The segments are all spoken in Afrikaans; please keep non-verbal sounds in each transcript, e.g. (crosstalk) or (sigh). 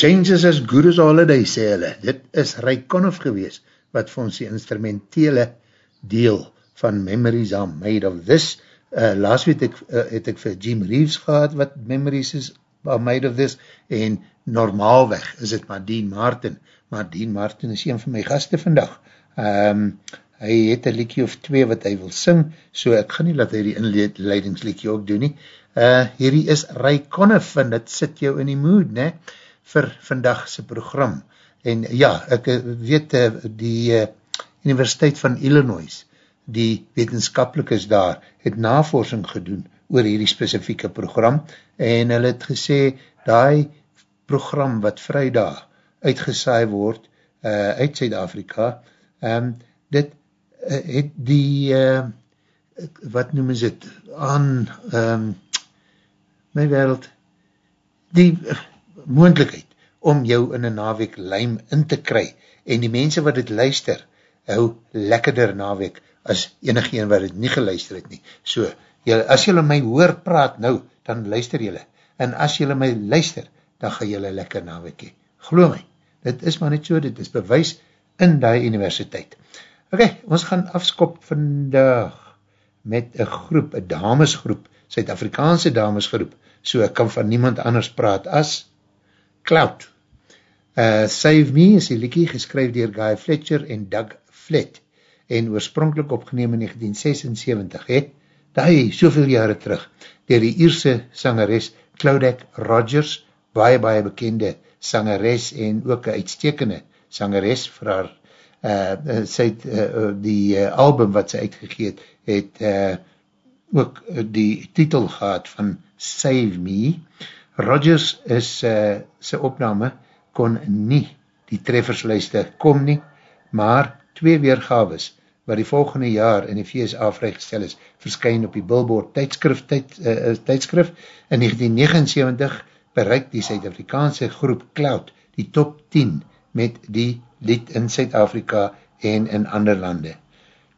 Change is as good as holiday, sê hulle. Dit is Ray Conniff gewees, wat vir ons die instrumentele deel van Memories are made of this. Uh, laas weet ek, uh, het ek vir Jim Reeves gehad, wat Memories is are made of this, en normaalweg is het maar Dean Martin. Maar Dean Martin is een van my gasten vandag. Um, hy het een liedje of twee wat hy wil sing, so ek gaan nie laat hy die inleidingsliedje ook doen nie. Uh, hierdie is Ray Conniff, en dit sit jou in die mood, ne, vir vandagse program. En ja, ek uh, weet, uh, die uh, Universiteit van Illinois, die wetenskapelik is daar, het navorsing gedoen oor hierdie specifieke program, en hulle het gesê, die program wat vrijdag uitgesaai word, uh, uit Zuid-Afrika, um, dit uh, het die, uh, wat noem is het, aan, um, my wereld, die moendlikheid om jou in een naweek lijm in te kry, en die mense wat het luister, hou lekkerder naweek, as enig een wat het nie geluister het nie. So, jylle, as jylle my hoor praat nou, dan luister jylle, en as jylle my luister, dan ga jylle lekker naweek hee. Geloof my, dit is maar net so, dit is bewys in die universiteit. Ok, ons gaan afskop vandag met een groep, een damesgroep, Suid-Afrikaanse damesgroep, so ek kan van niemand anders praat as Cloud. Uh, Save Me is die liekie geskryf dier Guy Fletcher en Doug Flett en oorspronkelijk opgeneem in 1976 het, daai soveel jare terug, dier die Ierse sangeres Claudette Rogers, baie baie bekende sangeres en ook een uitstekende sangeres vir haar uh, sy het, uh, die uh, album wat sy uitgegeet het, uh, ook uh, die titel gehad van Save Me. Rogers is uh, sy opname kon nie die treffersluiste kom nie, maar twee weergaves wat die volgende jaar in die VSA vrygestel is, verskyn op die Billboard tijdskrif, tyd, uh, tijdskrif. In 1979 bereik die Suid-Afrikaanse groep Cloud die top 10 met die lied in Suid-Afrika en in ander lande.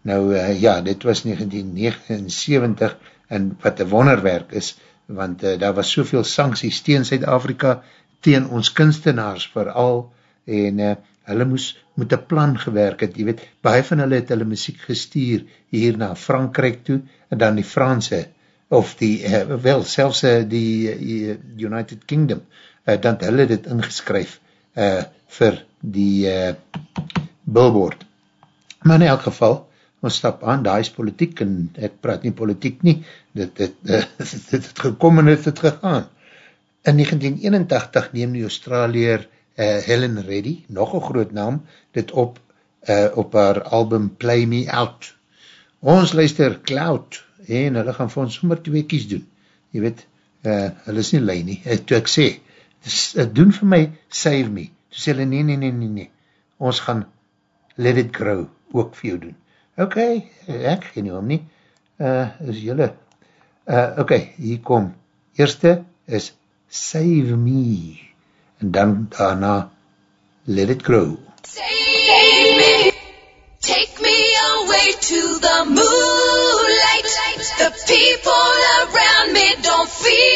Nou uh, ja, dit was 1979 en wat een wonderwerk is, want uh, daar was soveel sancties tegen Zuid-Afrika, tegen ons kunstenaars vooral, en uh, hulle moes met een plan gewerk het, jy weet, baie van hulle het hulle muziek gestuur hier na Frankrijk toe, en dan die Franse, of die, uh, wel, selfs uh, die uh, United Kingdom, uh, dan hulle dit ingeskryf uh, vir die uh, billboard. Maar in elk geval, ons stap aan, daar is politiek, en ek praat nie politiek nie, dit het, uh, (laughs) dit het gekom en het het gegaan. In 1981 neem die Australier uh, Helen Reddy, nog een groot naam, dit op, uh, op haar album Play Me Out. Ons luister Cloud, en hulle gaan vir ons sommer twee kies doen. Je weet, uh, hulle is nie lei nie, uh, toe ek sê, uh, doen vir my Save Me, toe sê hulle, nee, nee, nee, nee, nee, ons gaan Let It Grow ook vir jou doen ok, ek gee nie om nie, uh, is jylle, uh, ok, hier kom, eerste is Save Me, en dan daarna Let It Grow. Save me, take me away to the moonlight, the people around me don't feel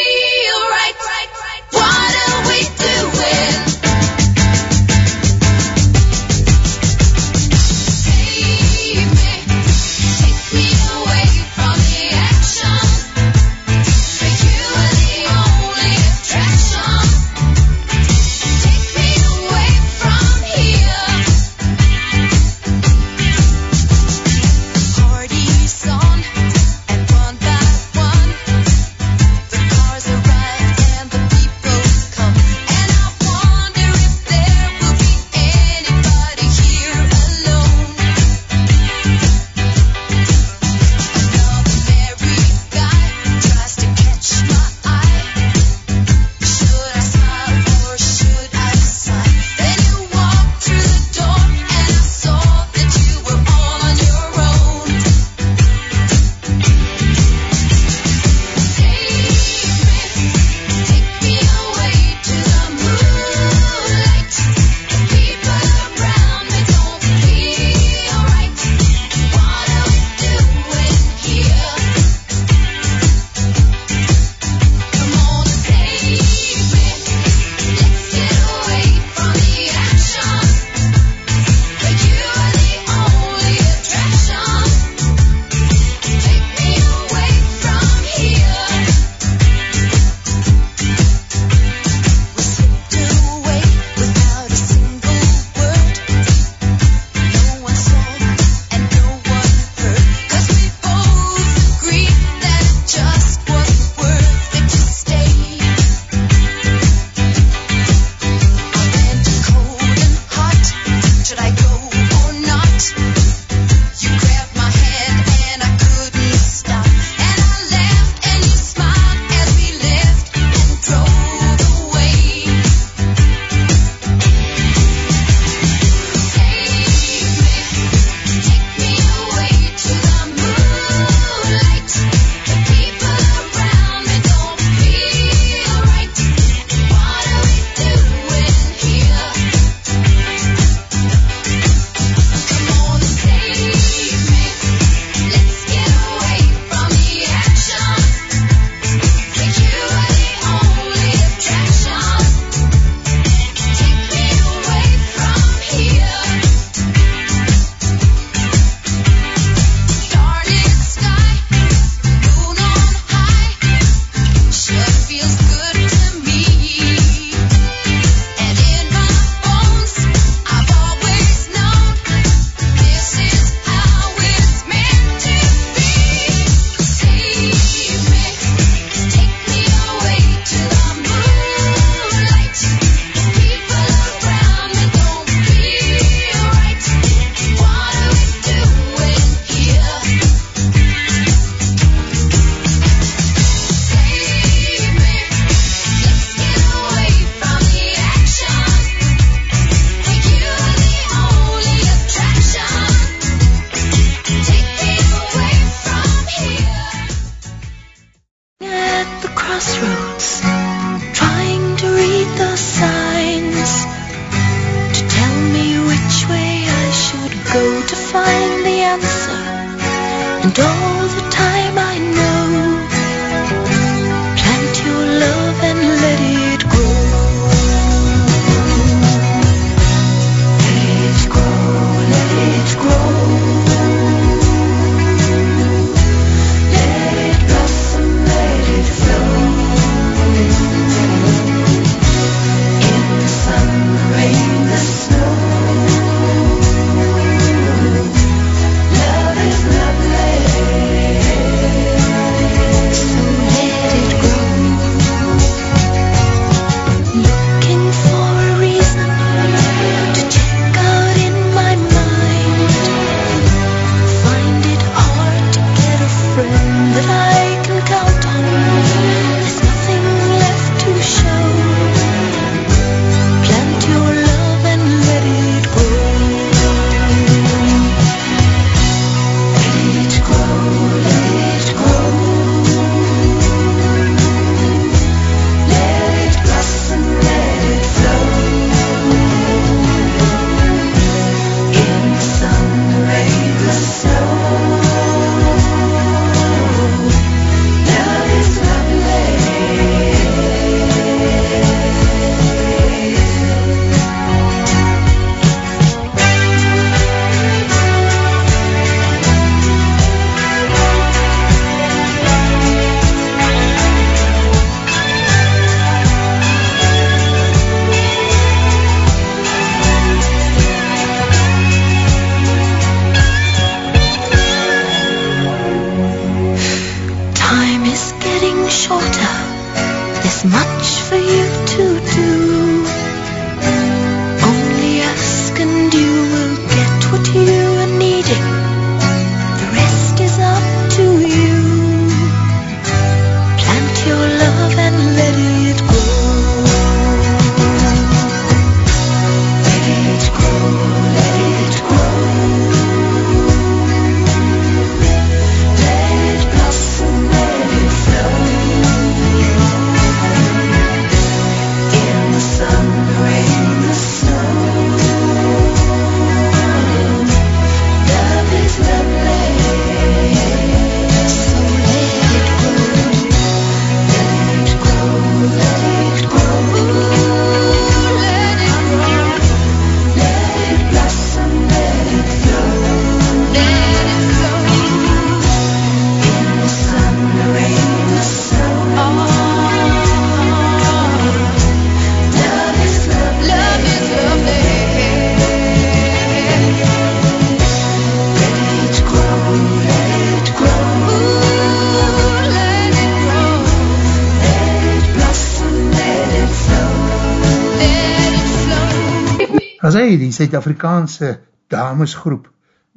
Suid-Afrikaanse damesgroep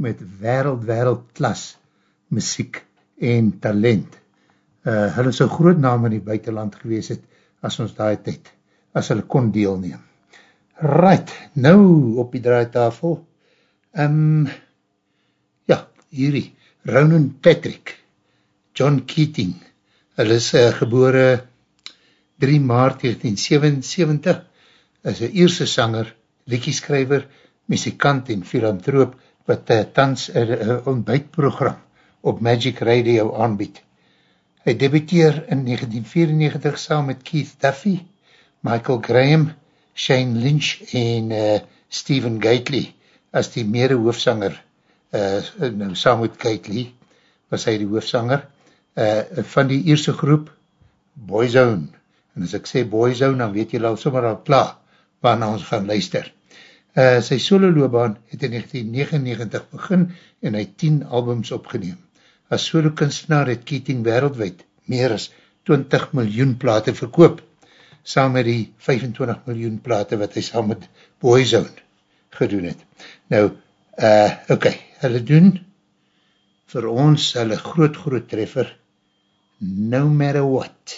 met wereld, wereld klas muziek en talent. Uh, hulle so groot naam in die buitenland gewees het as ons daai tyd, as hulle kon deelneem. Right, nou op die draaitafel, um, ja, hierdie, Ronan Patrick, John Keating, hulle is uh, gebore 3 maart 1977, is een Ierse sanger, liedjeskrijver, muzikant en filantroop, wat uh, tans een ontbijtprogram op Magic Radio aanbied. Hy debuteer in 1994 saam met Keith Duffy, Michael Graham, Shane Lynch en uh, Stephen Gately as die mede hoofsanger, uh, nou saam met Gately was hy die hoofsanger, uh, van die eerste groep Boyzone. En as ek sê Boyzone, dan weet jy al sommer al klaar waarna ons gaan luister. Uh, sy solo loopbaan het in 1999 begin en hy 10 albums opgeneem. As solo kunstenaar het Keating wereldwijd meer as 20 miljoen plate verkoop, saam met die 25 miljoen plate wat hy saam met Boyzone gedoen het. Nou, uh, oké, okay, hulle doen vir ons hulle groot groot treffer No Matter What.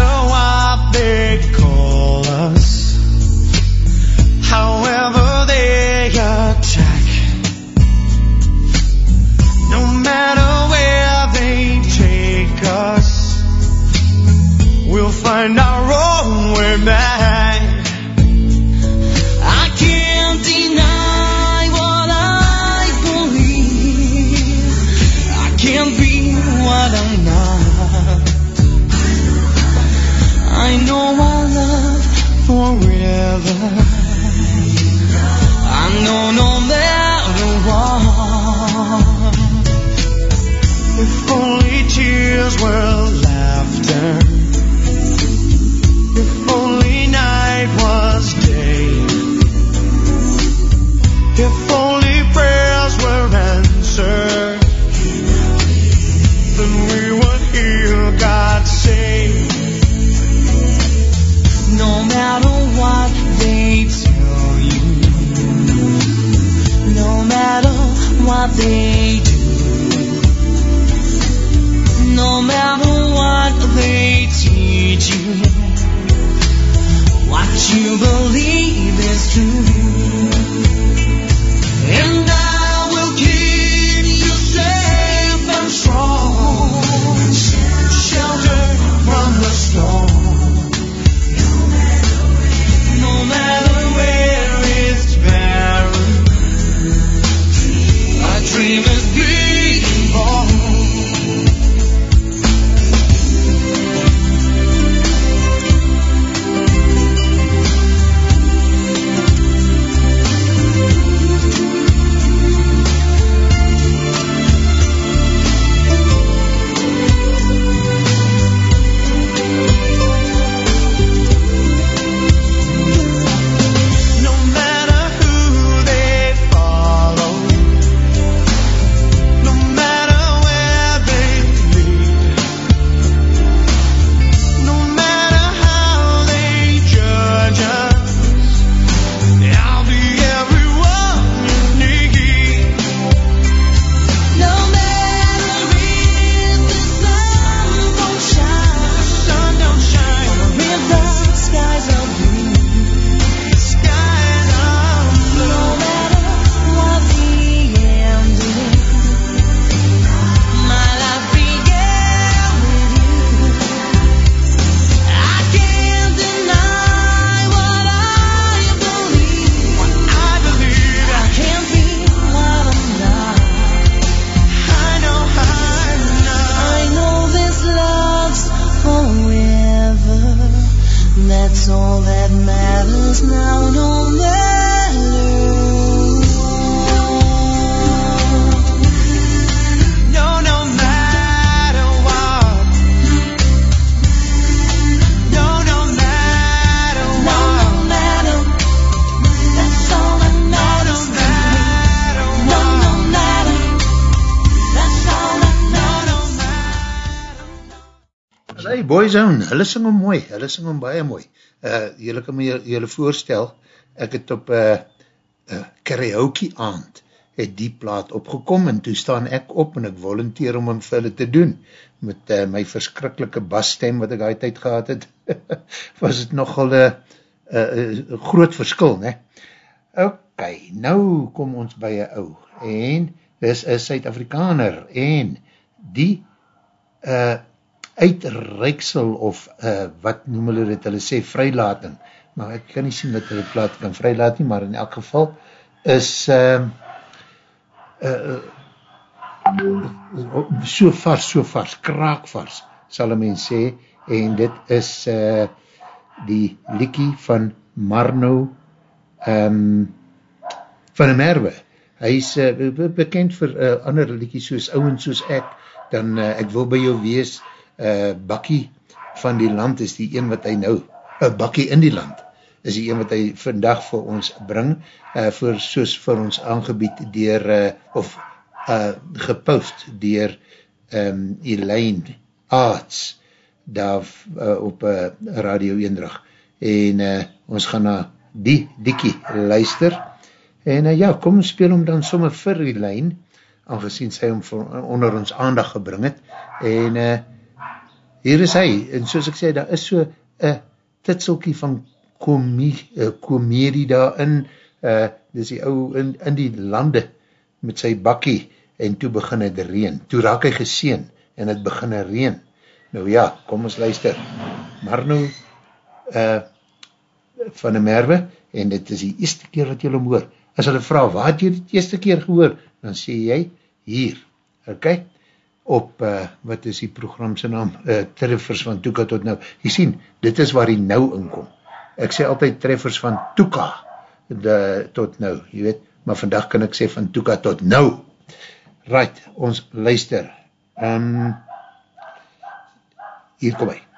this world hulle sing hom mooi, hulle sing hom baie mooi. Uh, julle kan my julle voorstel, ek het op uh, uh, karaoke aand, het die plaat opgekom en toe staan ek op en ek volunteer om hom vir hulle te doen. Met uh, my verskrikkelike basstem wat ek uit tyd gehad het, (laughs) was het nogal een uh, uh, groot verskil, ne? Ok, nou kom ons by een ou, en dis een Suid-Afrikaner, en die uh, uitreiksel of uh, wat noem hulle dit, hulle sê vrylating, maar ek kan nie sien dat hulle plaat kan vrylaat nie, maar in elk geval is uh, uh, so vars, so vars, kraakvars, sal een mens sê, en dit is uh, die liekie van Marno um, van de Merwe. Hy is uh, bekend vir uh, ander liekie soos ouwens soos ek, dan uh, ek wil by jou wees, uh, Bakkie van die land is die een wat hy nou, uh, Bakkie in die land, is die een wat hy vandag vir ons bring, uh, voor, soos vir ons aangebied dier, uh, of uh, gepost dier um, Elaine Arts daar uh, op uh, Radio Eendrag. En uh, ons gaan na die dikkie luister. En uh, ja, kom speel hom dan somme vir Elaine aangezien sy hom vir, onder ons aandag gebring het. En uh, hier is hy en soos ek sê, daar is so een titselkie van komie, uh, komedie daarin uh, dis die ou in, in die lande met sy bakkie en toe begin het reen. Toe raak hy geseen en het begin reen. Nou ja, kom ons luister. Maar nou uh, van die merwe en dit is die eerste keer wat jy hom hoor. As hulle vraag, waar het jy die eerste keer gehoor? Dan sê jy, hier. Ok? Op, uh, wat is die programse naam? Uh, treffers van Toeka tot nou. Jy sien, dit is waar die nou inkom. Ek sê altyd treffers van Toeka de, tot nou, jy weet, maar vandag kan ek sê van Toeka tot nou. Right, ons luister. Um, hier kom hy.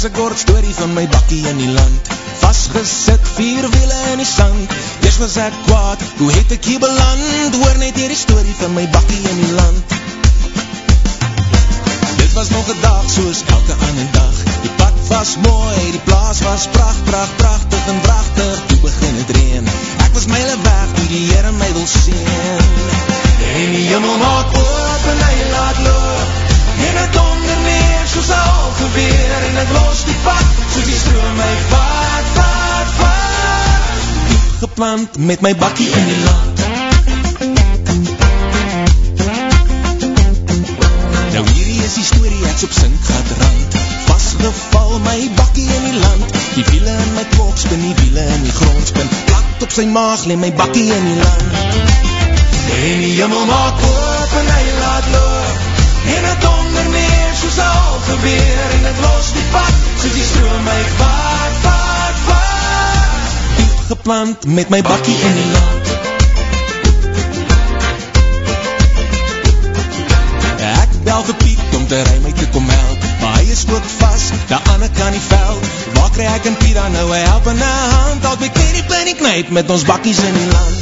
Is een kort story van my bakkie in die land. Vastgesit, vier wiele in die sand. Eers was ek kwaad, hoe het ek hier beland? Hoor net hier die story van my bakkie in die land. Dit was nog een dag soos elke ander dag. Die pad was mooi, die plaas was pracht, pracht, prachtig en prachtig. Toe begin het reen. Ek was myle weg, toe die Heere my wil sien. En die jimmel maak oop en hy laat loop Geplant met my bakkie in die land Nou hierdie is die story ek op sink gaat rand Vastgeval my bakkie in die land. Die wiele in my kop spin, die wiele in die grond spin Plat op sy maag, leen my bakkie in die land En die jimmel maak oop en hy laat loop. En het onder neer soos al geweer En het los die pad soos die stroom my vaart Diep geplant met my bakkie in die land Ek bel vir Piet om te rij my te kom help Maar hy is ook vast, aan ek kan die veld Waar krijg ek in Piet dan nou een helpende hand? Al die pijn die knijp met ons bakkies in die land.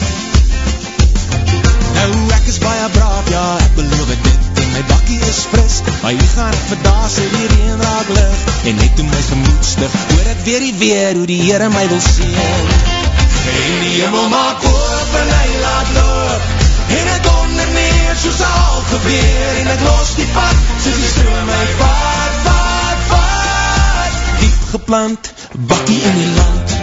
Nou ek is baie braaf, ja ek beloof het dit En my bakkie is fris, maar hier gaan ek vandaag Sê die reen raak lig, en net toe my gemoedstig Hoor ek weer die weer, hoe die Heere my wil sien En die hemel maak oop en hy laat loop En het onder neer soos al geweer En het los die pad, soos die stroom my vaart, vaart, vaart Diep geplant, bakkie in die land.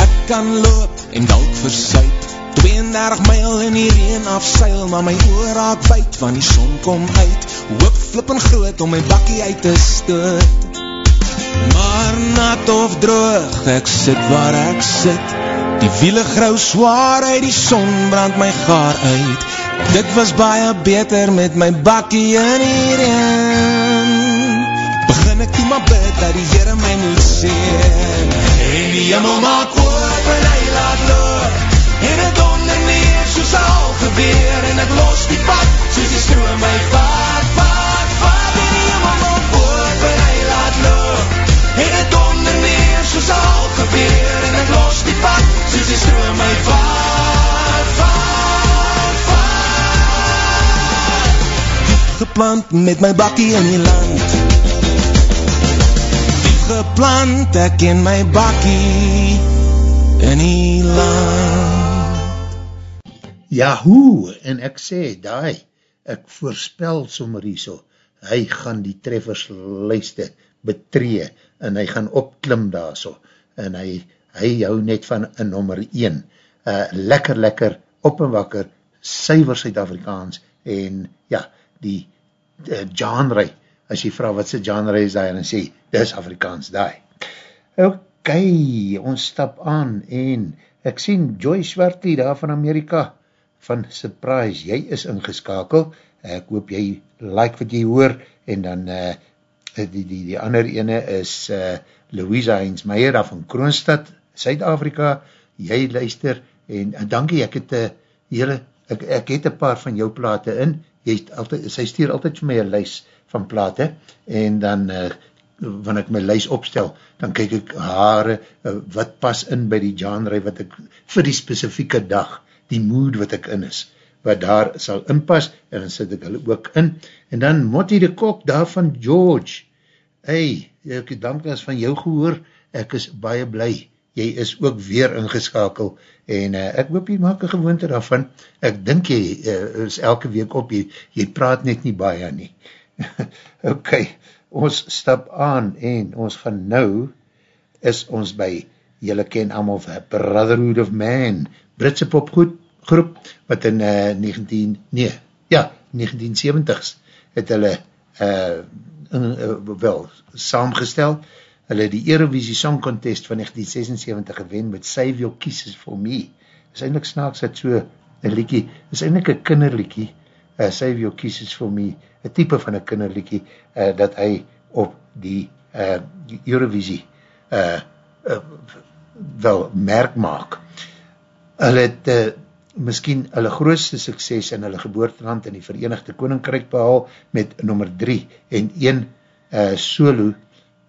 Ek kan loop en dalk versuip. 32 myl in die reen afseil Maar my oor raak buit, van die son kom uit. Hoop flip en groot om my bakkie uit te stoot Maar nat of droog, ek sit waar ek sit. Die wiele grauw zwaar uit die son brand my gaar uit. Dit was baie beter met my bakkie in die reen Begin ek toe maar bid dat die Heere my moet sien En die hemel maak oop en hy laat loop. En het onder neer soos al geweer En het los die pad soos die stroom my vaart, geweer En het los die pad soos die stroom my vaart, vaart, vaart Diep geplant met my bakkie in die land. Diep geplant ek in my bakkie in die land. Yahoo, en ek sê, daai, ek voorspel sommer hier so, hy gaan die treffersluiste betree, en hy gaan opklim daar so, en hy, hy hou net van een nummer 1, uh, lekker, lekker, op en wakker, suiver Suid-Afrikaans, en ja, die uh, genre, as jy vraag wat sy genre is daar, en sê, dis Afrikaans daai. Ok, ons stap aan, en ek sien Joy Swartley daar van Amerika, van Surprise, jy is ingeskakel, ek hoop jy like wat jy hoor, en dan uh, die, die, die ander ene is uh, Louisa Heinzmeier daar van Kroonstad, Suid-Afrika, jy luister, en, en dankie, ek het uh, hele, ek, ek het een paar van jou plate in, jy het altyd, sy stuur altyd vir my een lys van plate, en dan, uh, wanneer ek my lys opstel, dan kyk ek hare, uh, wat pas in by die genre, wat ek, vir die specifieke dag, die mood wat ek in is, wat daar sal inpas, en dan sit ek hulle ook in, en dan Motti de Kok, daar van George, hey, ek dank as van jou gehoor, ek is baie blij, jy is ook weer ingeskakel, en uh, ek hoop jy maak een gewoonte daarvan, ek dink jy uh, is elke week op, jy, jy praat net nie baie nie. (laughs) ok, ons stap aan, en ons gaan nou, is ons by, jylle ken allemaal van Brotherhood of Man, Britse popgroep, groep, wat in uh, 19, nee, ja, 1970s, het hulle, uh, in, uh, wel, saamgestel, hulle die Eurovisie Song Contest van 1976 gewen met Save Your Kisses For Me. Is eindelijk snaaks het so een liekie, is eindelijk een kinderliekie, uh, Save Your Kisses For Me, een type van een kinderliekie, uh, dat hy op die, uh, die Eurovisie uh, uh, wel merk maak. Hulle het uh, miskien hulle grootste sukses in hulle geboorteland in die Verenigde Koninkrijk behal met nummer 3 en 1 uh, solo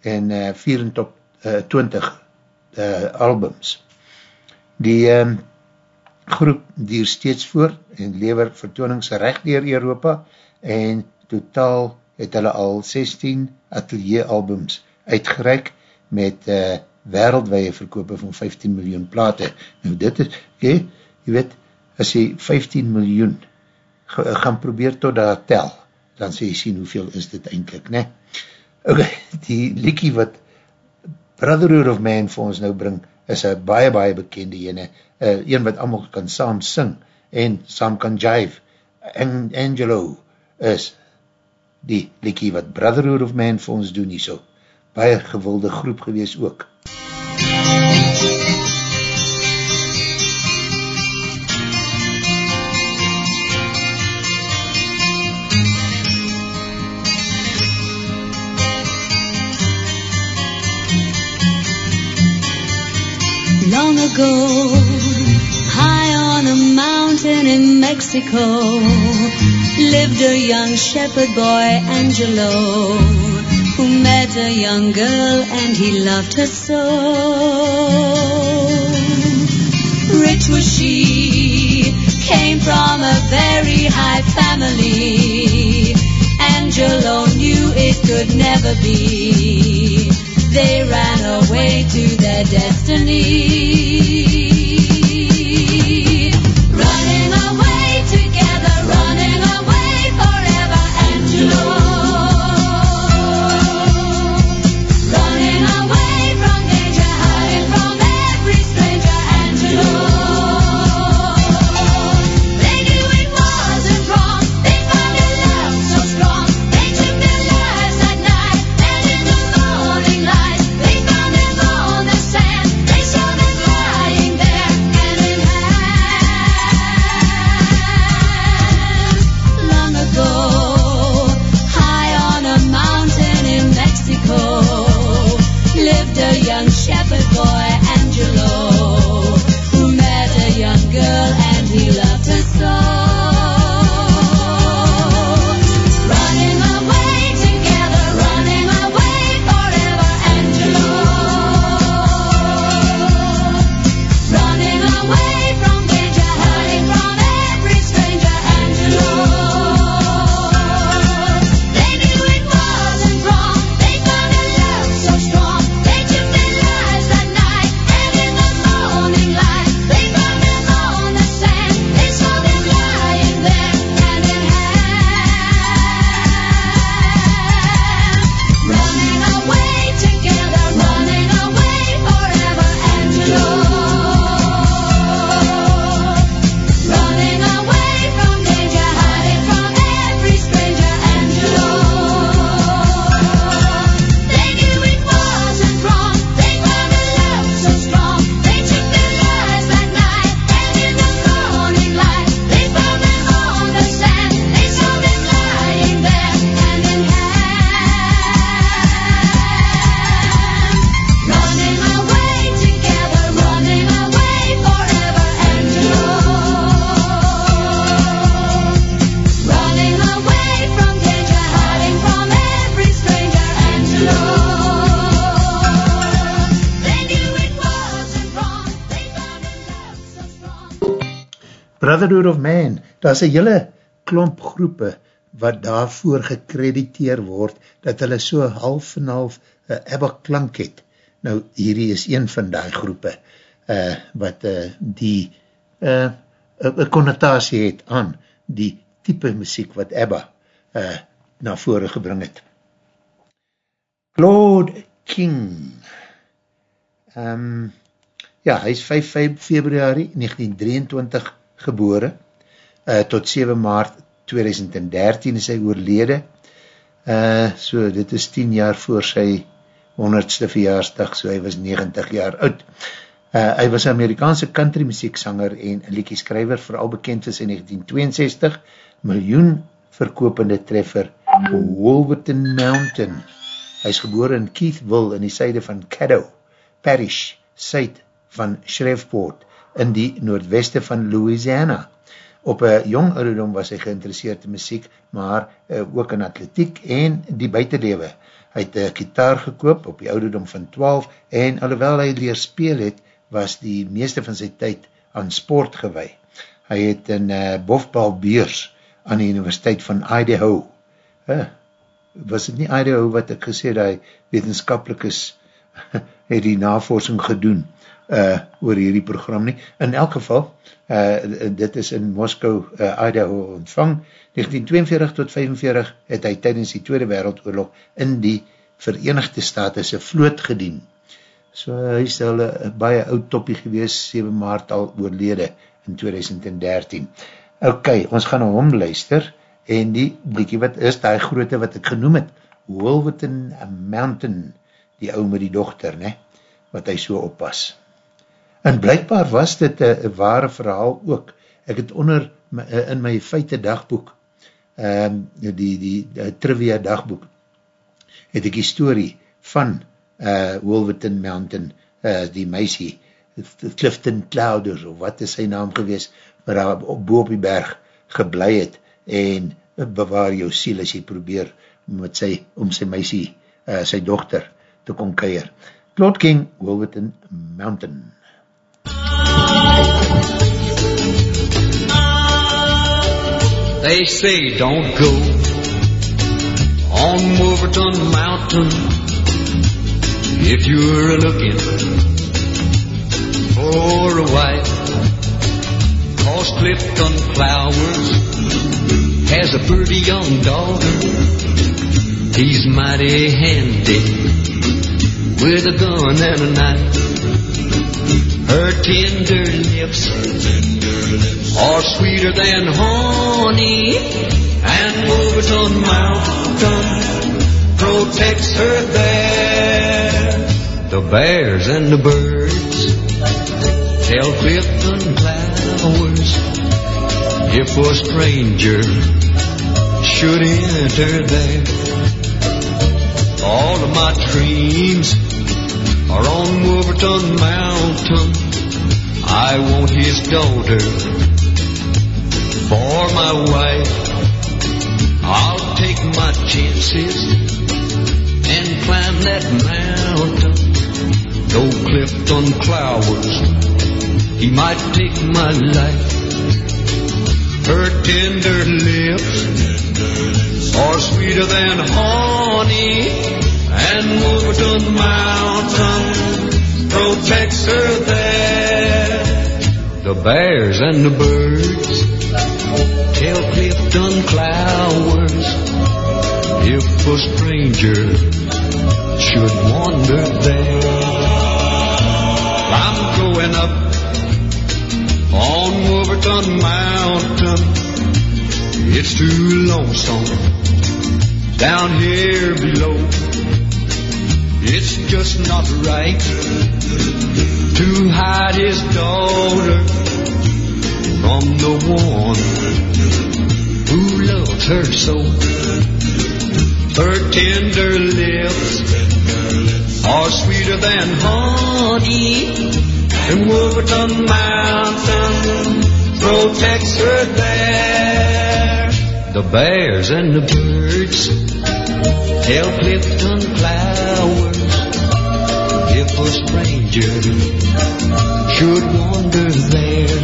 en uh, 24 uh, 20 uh, albums. Die um, groep dier steeds voor en lever vertoonings recht dier Europa en totaal het hulle al 16 atelier albums uitgereik met uh, wereldwee verkoop van 15 miljoen plate. Nou dit is, okay, jy weet, as jy 15 miljoen gaan probeer tot daar tel, dan sê jy sien hoeveel is dit eindelijk, ne? Ok, (laughs) die liekie wat Brotherhood of Man vir ons nou bring, is een baie, baie bekende ene, uh, een wat allemaal kan saam sing, en saam kan jive, en Angelo is die liekie wat Brotherhood of Man vir ons doen nie so, baie gewilde groep gewees ook. Long ago, high on a mountain in Mexico, lived a young shepherd boy, Angelo, who met a young girl and he loved her so. Rich was she, came from a very high family. Angelo knew it could never be. They ran away to their destiny. Brotherhood of Man, daar is een hele klomp groepe wat daarvoor gekrediteer word, dat hulle so half en half uh, ebba klank het. Nou, hierdie is een van die groepe, uh, wat uh, die uh, connotatie het aan die type muziek wat Ebba uh, na vore gebring het. Claude King um, ja, hy is 5 februari 1923 gebore uh, tot 7 maart 2013 is hy oorlede uh, so dit is 10 jaar voor sy 100ste verjaarsdag, so hy was 90 jaar oud. Uh, hy was Amerikaanse country muzieksanger en liedjeskrijver, vooral bekend is in 1962, miljoen verkopende treffer Wolverton Mountain. Hy is geboren in Keithville in die syde van Caddo Parish, syd van Shreveport in die noordweste van Louisiana. Op een jong ouderdom was hy geïnteresseerd in muziek, maar uh, ook in atletiek en die buitenlewe. Hy het een kitaar gekoop op die ouderdom van 12 en alhoewel hy leer speel het, was die meeste van sy tyd aan sport gewei. Hy het in uh, bofbalbeurs aan die universiteit van Idaho. Uh, was het nie Idaho wat ek gesê dat hy wetenskapelik is, (laughs) het die navorsing gedoen uh, oor hierdie program nie. In elk geval, uh, dit is in Moskou, uh, Idaho ontvang. 1942 tot 45 het hy tydens die Tweede Wereldoorlog in die Verenigde Staten vloot gedien. So hy is al een baie oud toppie gewees, 7 maart al oorlede in 2013. Ok, ons gaan na hom luister, en die bliekie wat is die groote wat ek genoem het, Wolverton Mountain, die ou met die dochter, ne, wat hy so oppas. En blijkbaar was dit een ware verhaal ook. Ek het onder my, in my feite dagboek, um, die, die, die trivia dagboek, het ek die story van uh, Wolverton Mountain, uh, die meisie, Clifton Clouders, of wat is sy naam gewees, waar hy op, boop die berg geblei het, en bewaar jou siel as jy probeer met sy, om sy meisie, uh, sy dochter, te kon keir. Claude King, Wolverton Mountain. They say don't go on Wolverton Mountain if you're looking for a wife. Cause Clifton Flowers has a pretty young daughter. He's mighty handy with a gun and a knife. Her tender lips are sweeter than honey, and Wolverton Mountain protects her there. The bears and the birds tell Clifton Flowers if a stranger should enter there. All of my dreams are on Wolverton Mountain. I want his daughter for my wife. I'll take my chances and climb that mountain. Though Clifton Clowers, he might take my life. Her tender lips are sweeter than honey, and Wolverton Mountain protects her there. The bears and the birds tell Clifton Clowers if a stranger should wander there. I'm going up on Wolverton Mountain. It's too lonesome down here below. It's just not right to hide his daughter from the one who loves her so. Her tender lips are sweeter than honey, and Wolverton Mountain protects her there. The bears and the birds Clifton Flowers if a stranger should wander there.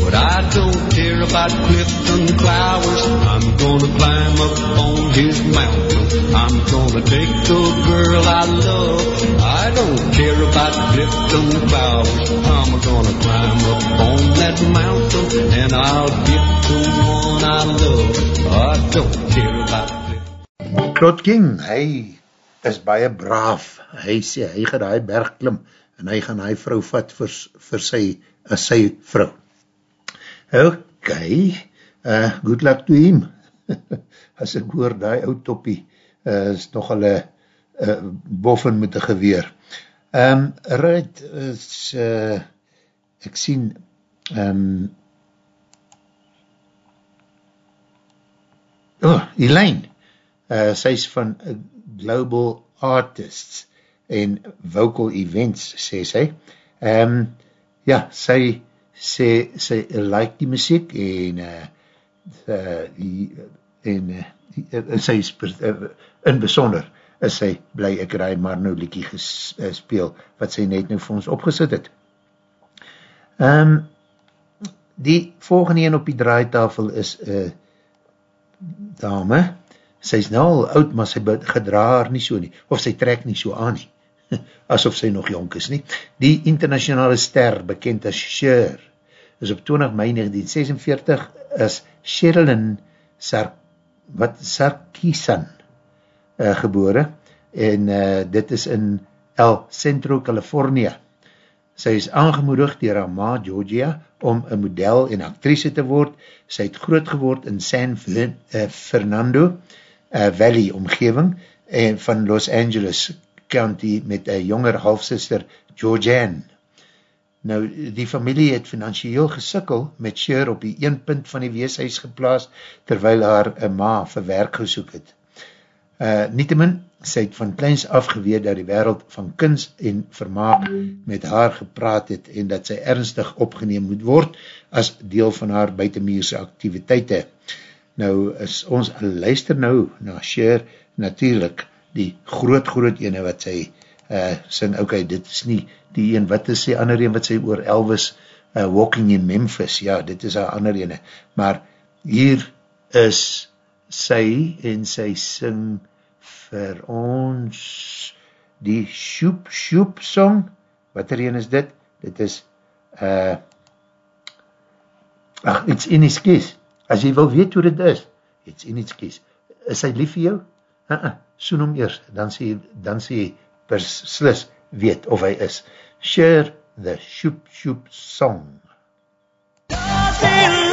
But I don't care about Clifton Clowers. I'm gonna climb up on his mountain. I'm gonna take the girl I love. I don't care about Clifton Clowers. I'm gonna climb up on that mountain and I'll get the one I love. I don't care about. Claude King, hy is baie braaf. Hy sê, hy gaan die berg klim en hy gaan die vrou vat vir, vir sy, as sy vrou. Ok, uh, good luck to him. (laughs) as ek hoor, die oud toppie uh, is nogal een uh, boffen met een geweer. Um, right, is, uh, ek sien, um, oh, Elaine, uh, sy is van uh, Global Artists en Vocal Events, sê sy. Um, ja, sy sê, sy like die muziek en uh, uh, die, en uh, uh, sy is uh, in besonder is sy bly ek raai maar nou liekie gespeel wat sy net nou vir ons opgesit het. Um, die volgende een op die draaitafel is uh, dame, sy is nou al oud, maar sy gedra haar nie so nie, of sy trek nie so aan nie, (laughs) asof sy nog jonk is nie. Die internationale ster, bekend as Cher, is op 20 mei 1946, is Sherilyn Sar wat Sarkisan uh, gebore, en uh, dit is in El Centro, California. Sy is aangemoedig dier haar ma, Georgia, om een model en actrice te word. Sy het groot geword in San Fernando uh, Valley omgeving en van Los Angeles County met een jonger halfsister, Georgianne. Nou, die familie het financieel gesikkel met Cher op die een punt van die weeshuis geplaas, terwyl haar een ma vir werk gesoek het. Uh, Nietemin, sy het van kleins afgeweer dat die wereld van kunst en vermaak met haar gepraat het en dat sy ernstig opgeneem moet word as deel van haar buitenmeerse activiteite. Nou is ons luister nou na Cher natuurlijk die groot groot ene wat sy uh, sing, ok, dit is nie die een, wat is die ander een wat sy oor Elvis uh, Walking in Memphis, ja, dit is haar ander ene, maar hier is sy en sy sing vir ons die Shoop Shoop song, wat er een is dit? Dit is uh, ach, iets in die skies, as jy wil weet hoe dit is, iets in die skies, is hy lief vir jou? Uh -uh, soen hom eers, dan sê, dan sê jy perslis weet of hy is. Share the Shoop Shoop song. Does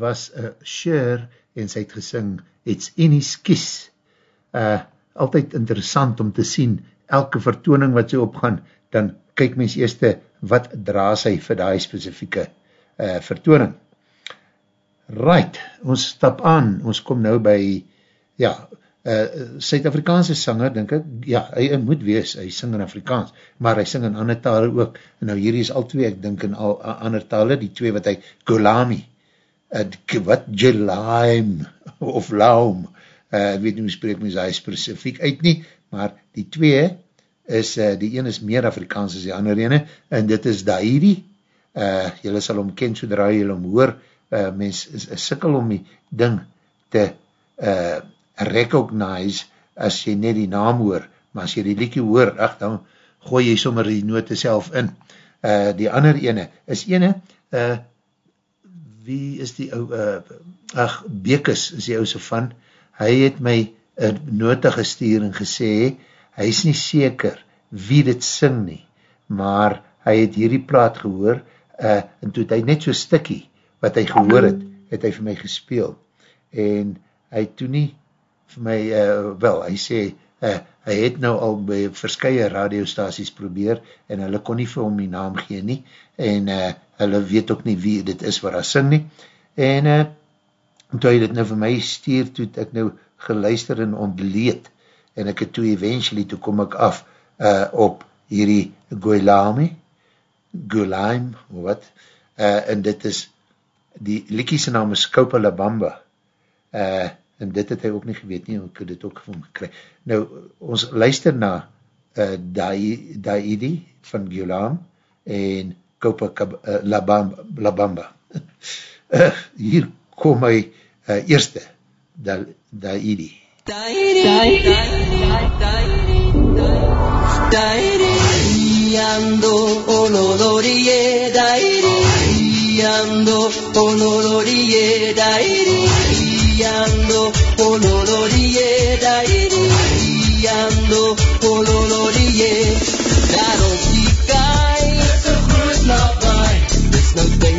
was uh, Cher en sy het gesing It's in his kiss. Uh, altyd interessant om te sien, elke vertooning wat sy opgaan, dan kyk mens eerste wat dra sy vir die specifieke uh, vertooning. Right, ons stap aan, ons kom nou by, ja, Suid-Afrikaanse uh, sanger, denk ek, ja, hy moet wees, hy sing in Afrikaans, maar hy sing in ander tale ook, en nou hierdie is al twee, ek denk in al ander tale, die twee wat hy, Golami, wat, Jelaim, of Laum, uh, weet nie hoe spreek mys hy specifiek uit nie, maar die twee is, uh, die een is meer Afrikaans as die ander ene, en dit is Dairi, uh, jylle sal hom ken, sodra jylle hom hoor, uh, mens is, is sikkel om die ding te, uh, recognize as jy net die naam hoor, maar as jy die liekie hoor, ach, dan gooi jy sommer die note self in. Uh, die ander ene is ene, uh, wie is die ou, uh, ach, Bekes is die ouse van, hy het my een note gestuur en gesê, hy is nie seker wie dit sing nie, maar hy het hierdie plaat gehoor, uh, en toe het hy net so stikkie, wat hy gehoor het, het hy vir my gespeel, en hy toe nie vir my, uh, wel, hy sê, uh, hy het nou al by verskye radiostaties probeer, en hulle kon nie vir hom die naam gee nie, en uh, hulle weet ook nie wie dit is waar hy sing nie, en uh, toe hy dit nou vir my stuur, toe ek nou geluister en ontleed, en ek het toe eventually, toe kom ek af, uh, op hierdie Goilami, Gulaim, wat, uh, en dit is, die liekiese naam is Koupa Labamba, uh, en dit het hy ook nie geweet nie, ek het dit ook van gekry. Nou, ons luister na uh, Daidi van Gulam en Kopa uh, Labamba. Labamba. uh, (laughs) hier kom hy uh, eerste, da, Daidi. Daidi, Ando onodorie dairi Ando onodorie dairi Ando onodorie dairi Ando onodorie Dis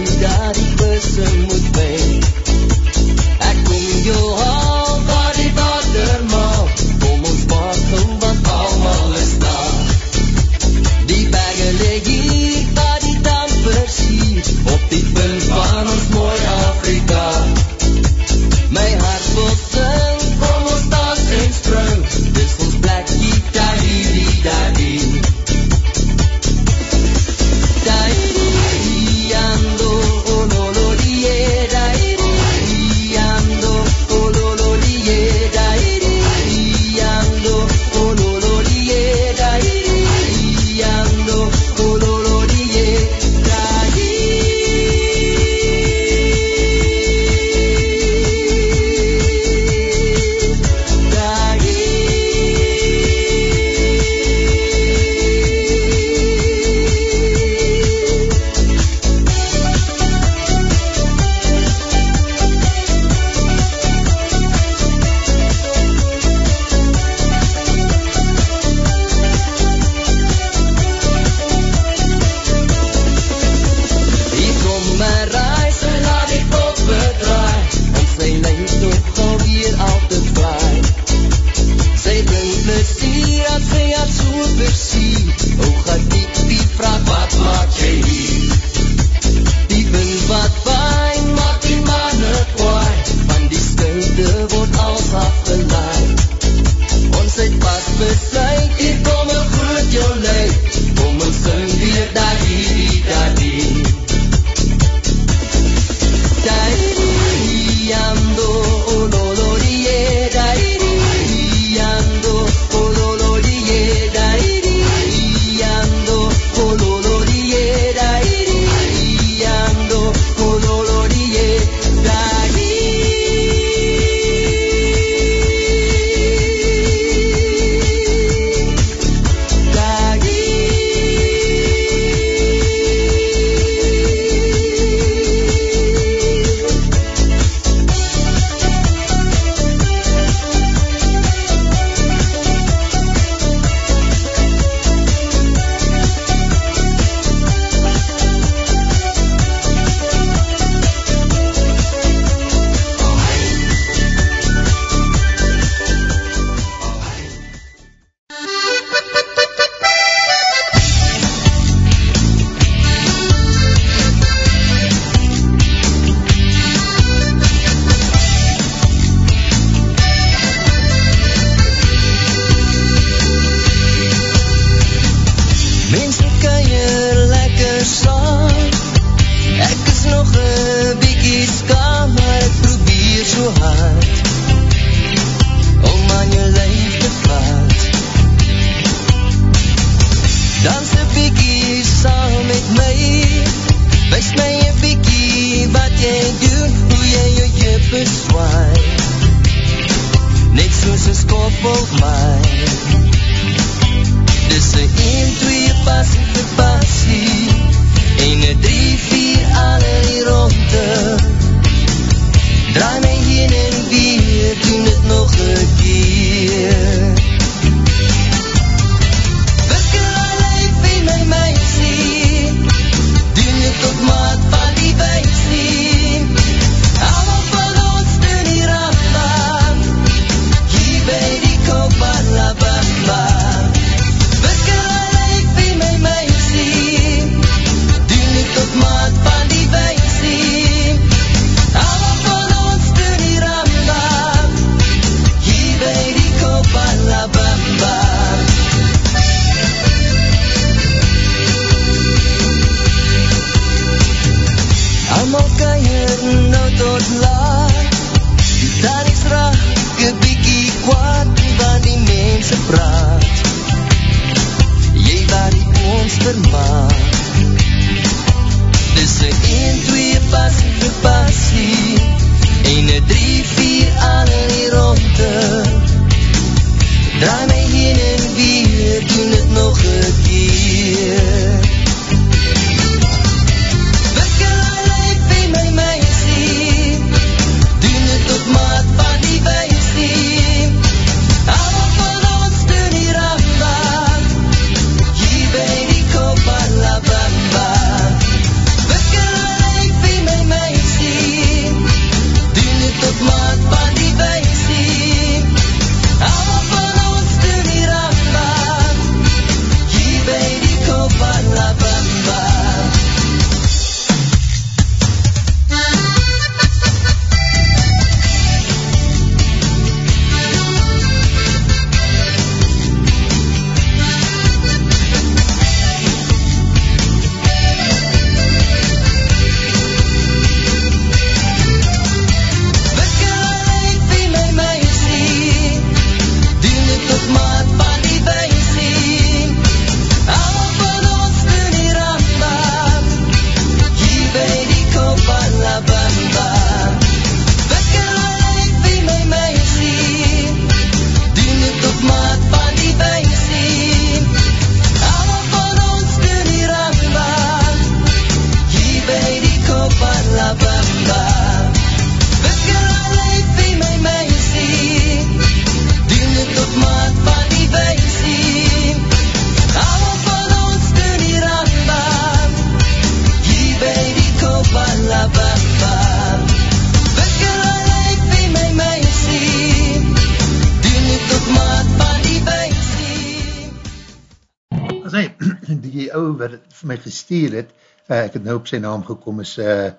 gestuur het, uh, ek het nou op sy naam gekom, is uh,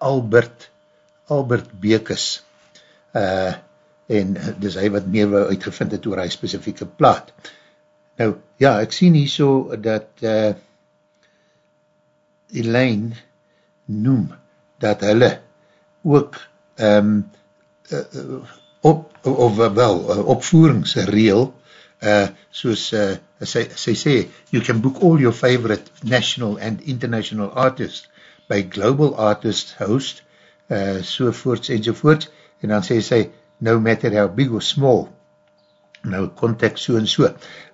Albert, Albert Bekes. Uh, en dis hy wat meer wou uitgevind het oor hy specifieke plaat. Nou, ja, ek sien hier so dat uh, Elaine noem dat hulle ook um, uh, op, of wel, uh, opvoeringsreel, uh, soos uh, sy, sy sê, you can book all your favorite national and international artists by Global Artist Host, uh, sovoorts en sovoorts, en dan sê sy, no matter how big or small, nou contact so en so.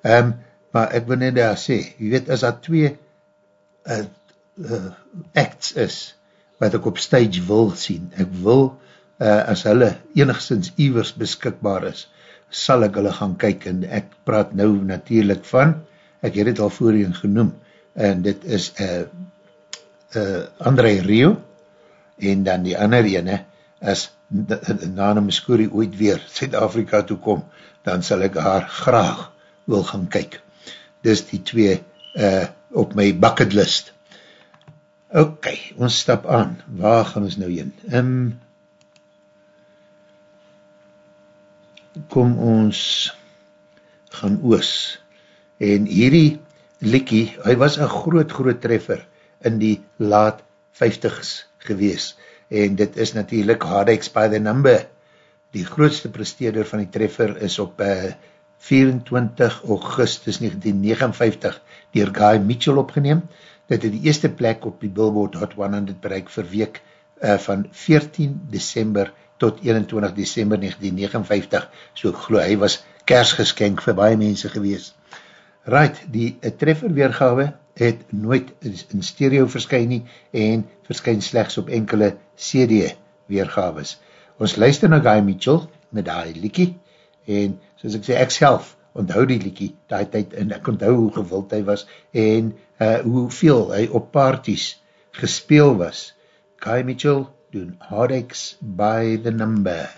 Um, maar ek wil net daar sê, jy weet, as daar twee uh, uh, acts is, wat ek op stage wil sien, ek wil, uh, as hulle enigszins iwers beskikbaar is, sal ek hulle gaan kyk, en ek praat nou natuurlijk van, ek het het al voorheen genoem, en dit is uh, uh, André Rio, en dan die ander ene, as Nana Muscuri ooit weer Zuid-Afrika toe kom, dan sal ek haar graag wil gaan kyk. Dis die twee uh, op my bucket list. Ok, ons stap aan. Waar gaan ons nou heen? Um, kom ons gaan oos. En hierdie Likkie, hy was een groot, groot treffer in die laat 50s gewees. En dit is natuurlijk Hardex by the number. Die grootste presteerder van die treffer is op uh, 24 augustus 1959 dier Guy Mitchell opgeneem. Dit het die eerste plek op die Billboard Hot 100 bereik vir week uh, van 14 december tot 21 december 1959. So geloof, hy was kersgeskenk vir baie mense gewees. Right, die uh, treffer weergawe het nooit in stereo verskyn nie en verskyn slechts op enkele CD weergaves. Ons luister na Guy Mitchell met die liekie en soos ek sê, ek self onthou die liekie die tyd en ek onthou hoe gewild hy was en uh, hoeveel hy op parties gespeel was. Guy Mitchell doen Heartaches by the Number.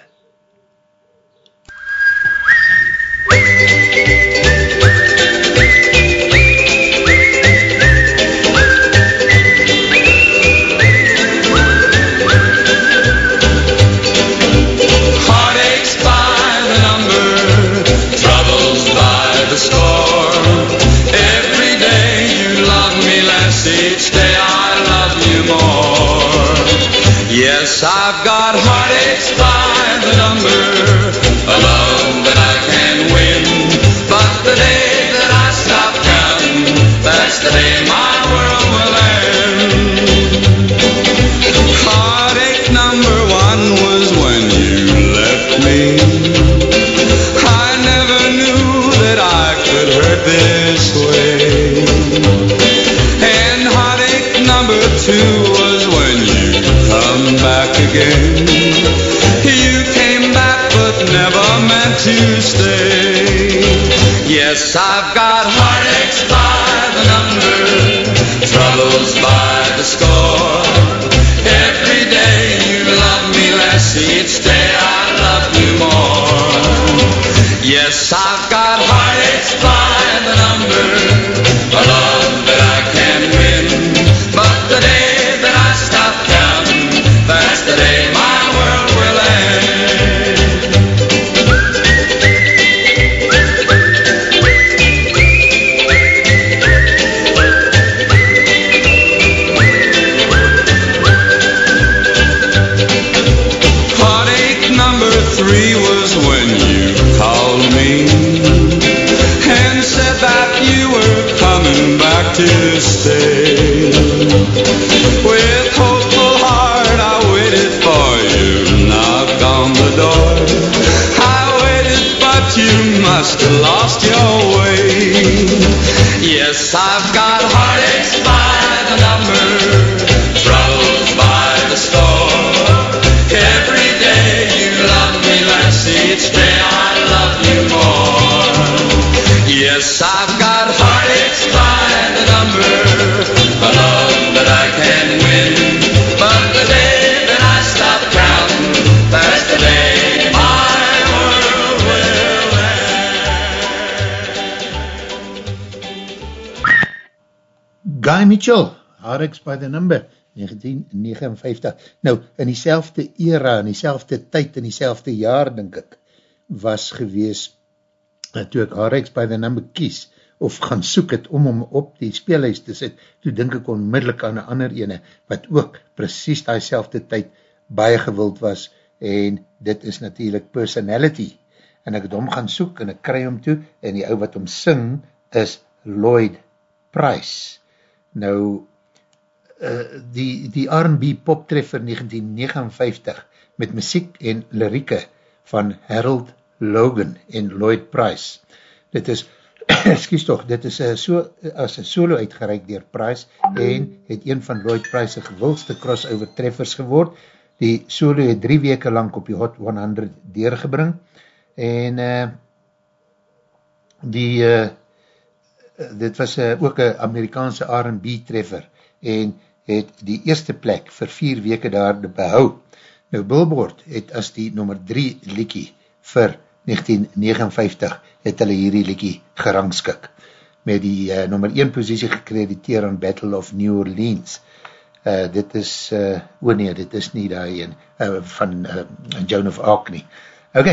Yes, I've got just a lie. Mitchell, Harix by the Number, 1959. Nou, in diezelfde era, in diezelfde tyd, in diezelfde jaar, denk ek, was gewees, toe ek Harix by the Number kies, of gaan soek het om hom op die speelhuis te sit, toe denk ek onmiddellik aan een ander ene, wat ook precies die selfde tyd baie gewild was, en dit is natuurlijk personality, en ek het hom gaan soek, en ek kry hom toe, en die ou wat hom sing, is Lloyd Price. Nou, uh, die, die R&B poptreffer 1959 met muziek en lirieke van Harold Logan en Lloyd Price. Dit is, (coughs) excuse toch, dit is uh, so, as een solo uitgereik dier Price en het een van Lloyd Price gewildste crossover treffers geword. Die solo het drie weke lang op die Hot 100 deurgebring en uh, die uh, dit was uh, ook een Amerikaanse R&B treffer en het die eerste plek vir vier weke daar behou. Nou Billboard het as die nummer 3 liekie vir 1959 het hulle hierdie liekie gerangskik met die uh, nummer 1 posiesie gekrediteer aan Battle of New Orleans. Uh, dit is, uh, o nee, dit is nie die een uh, van uh, Joan of Arc nie. Ok,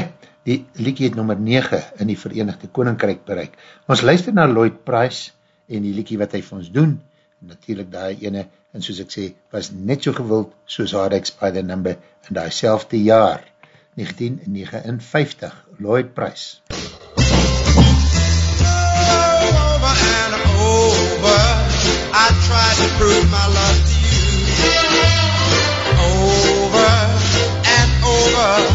die liekie het nummer 9 in die Verenigde Koninkrijk bereik. Ons luister na Lloyd Price en die liekie wat hy vir ons doen, natuurlijk die ene, en soos ek sê, was net so gewild soos Hardex by the number in die selfde jaar, 1959, Lloyd Price. over and over. I tried to prove my love to you. Over and over.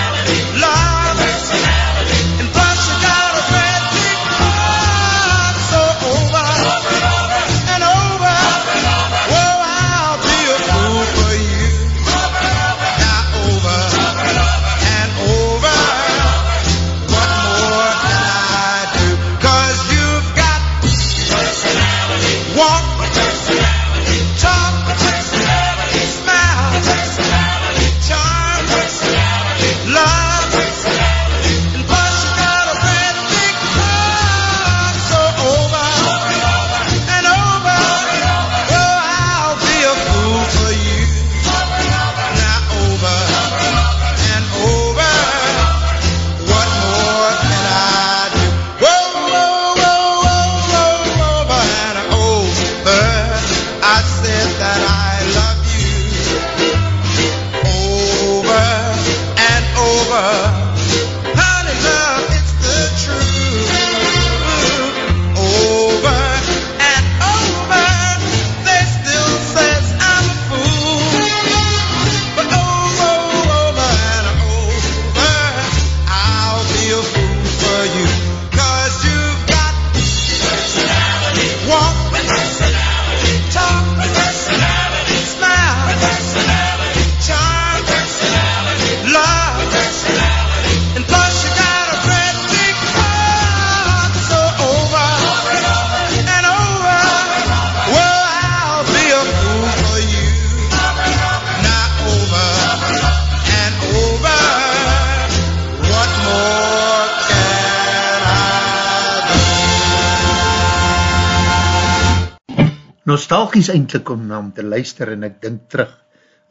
nostalgies eindelijk om na om te luister en ek dink terug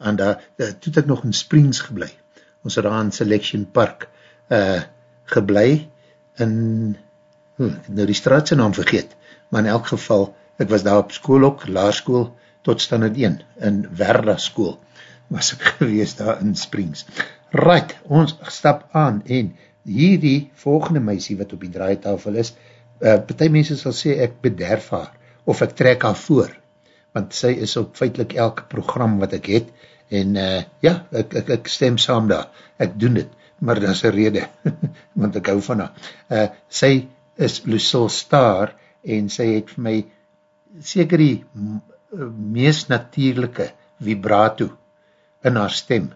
aan daar, uh, toe het ek nog in Springs geblei, ons het daar in Selection Park uh, geblei in, hm, ek het nou die straatse naam vergeet, maar in elk geval, ek was daar op school ook, laarskool, tot standaard 1, in Werda school, was ek (laughs) gewees daar in Springs. Right, ons stap aan, en hierdie volgende meisie wat op die draaitafel is, uh, partij mense sal sê, ek bederf haar, of ek trek haar voor, want sy is op feitlik elke program wat ek het, en uh, ja, ek, ek, ek stem saam daar, ek doen dit, maar dat is een rede, (laughs) want ek hou van haar. Uh, sy is Lucille Star, en sy het vir my seker die meest natuurlijke vibrato in haar stem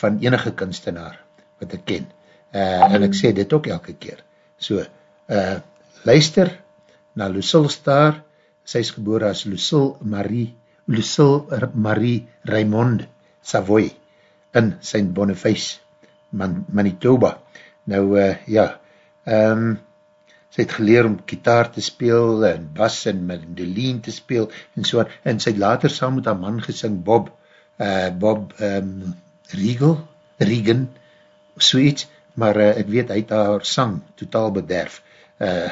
van enige kunstenaar wat ek ken. Uh, en ek sê dit ook elke keer. So, uh, luister na Lucille Star, sy is geboor as Lucille Marie, Lucille Marie Raymond Savoy in St. Boniface, Man Manitoba. Nou, uh, ja, um, sy het geleer om kitaar te speel en bas en mandoline te speel en so, en sy het later saam met haar man gesing Bob, uh, Bob um, Regal, Regan, so iets, maar uh, ek weet, hy het haar sang totaal bederf, uh,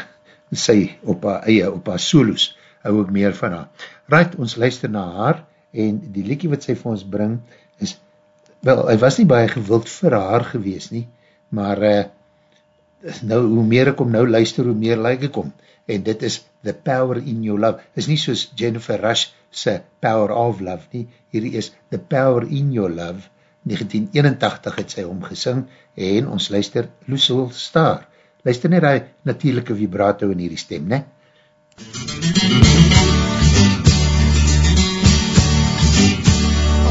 sy op haar eie, op haar solos, hou ek meer van haar. Right, ons luister na haar, en die liekie wat sy vir ons bring, is, wel, hy was nie baie gewild vir haar gewees nie, maar uh, nou, hoe meer ek om nou luister, hoe meer like ek om, en dit is The Power in Your Love, is nie soos Jennifer Rush se Power of Love nie, hierdie is The Power in Your Love, 1981 het sy omgesing, en ons luister Lucille Star, luister net die natuurlijke vibrato in hierdie stem, ne?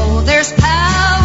Oh, there's power,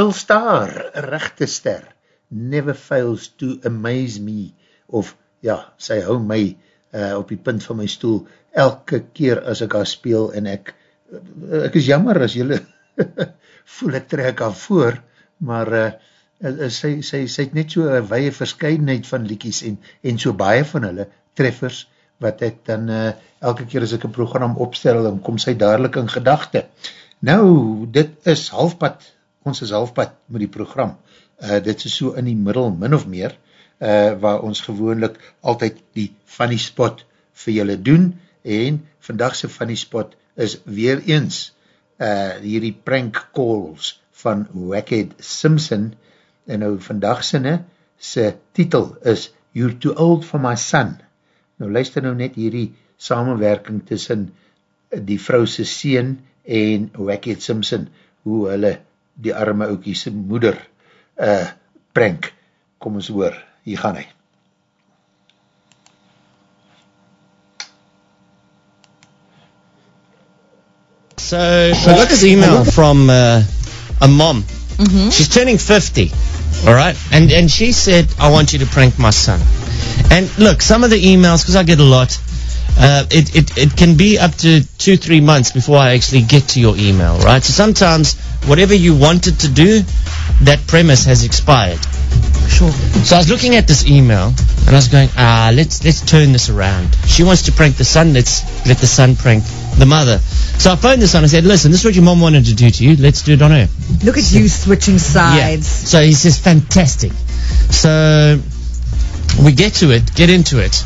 Lucille Star, rechte ster, never fails to amaze me, of ja, sy hou my uh, op die punt van my stoel, elke keer as ek haar speel, en ek, ek is jammer as jylle (laughs) voel ek trek haar voor, maar uh, sy, sy, sy het net so een weie verscheidenheid van liekies en, en so baie van hulle treffers, wat ek dan uh, elke keer as ek een program opstel, dan kom sy dadelijk in gedachte. Nou, dit is halfpad, ons is halfpad met die program. Uh, dit is so in die middel, min of meer, uh, waar ons gewoonlik altyd die funny spot vir julle doen, en vandagse funny spot is weer eens uh, hierdie prank calls van Wackhead Simpson, en nou vandag sinne, sy titel is You're Too Old For My Son. Nou luister nou net hierdie samenwerking tussen die vrouwse sien en Wackhead Simpson, hoe hulle die arme oukie's moeder uh, prank. Kom ons hoor, hier gaan hy. So, so I got this email from uh, a mom. She's turning 50, all right? And and she said, I want you to prank my son. And look, some of the emails, because I get a lot, uh, it, it, it can be up to two, three months before I actually get to your email, right? So sometimes whatever you wanted to do, that premise has expired. Sure. So I was looking at this email and I was going, ah, let's let's turn this around. She wants to prank the son. Let's let the son prank the mother. So I phoned the son and said, listen, this is what your mom wanted to do to you. Let's do it on her. Look at you switching sides. Yeah. So he says, fantastic. So we get to it, get into it,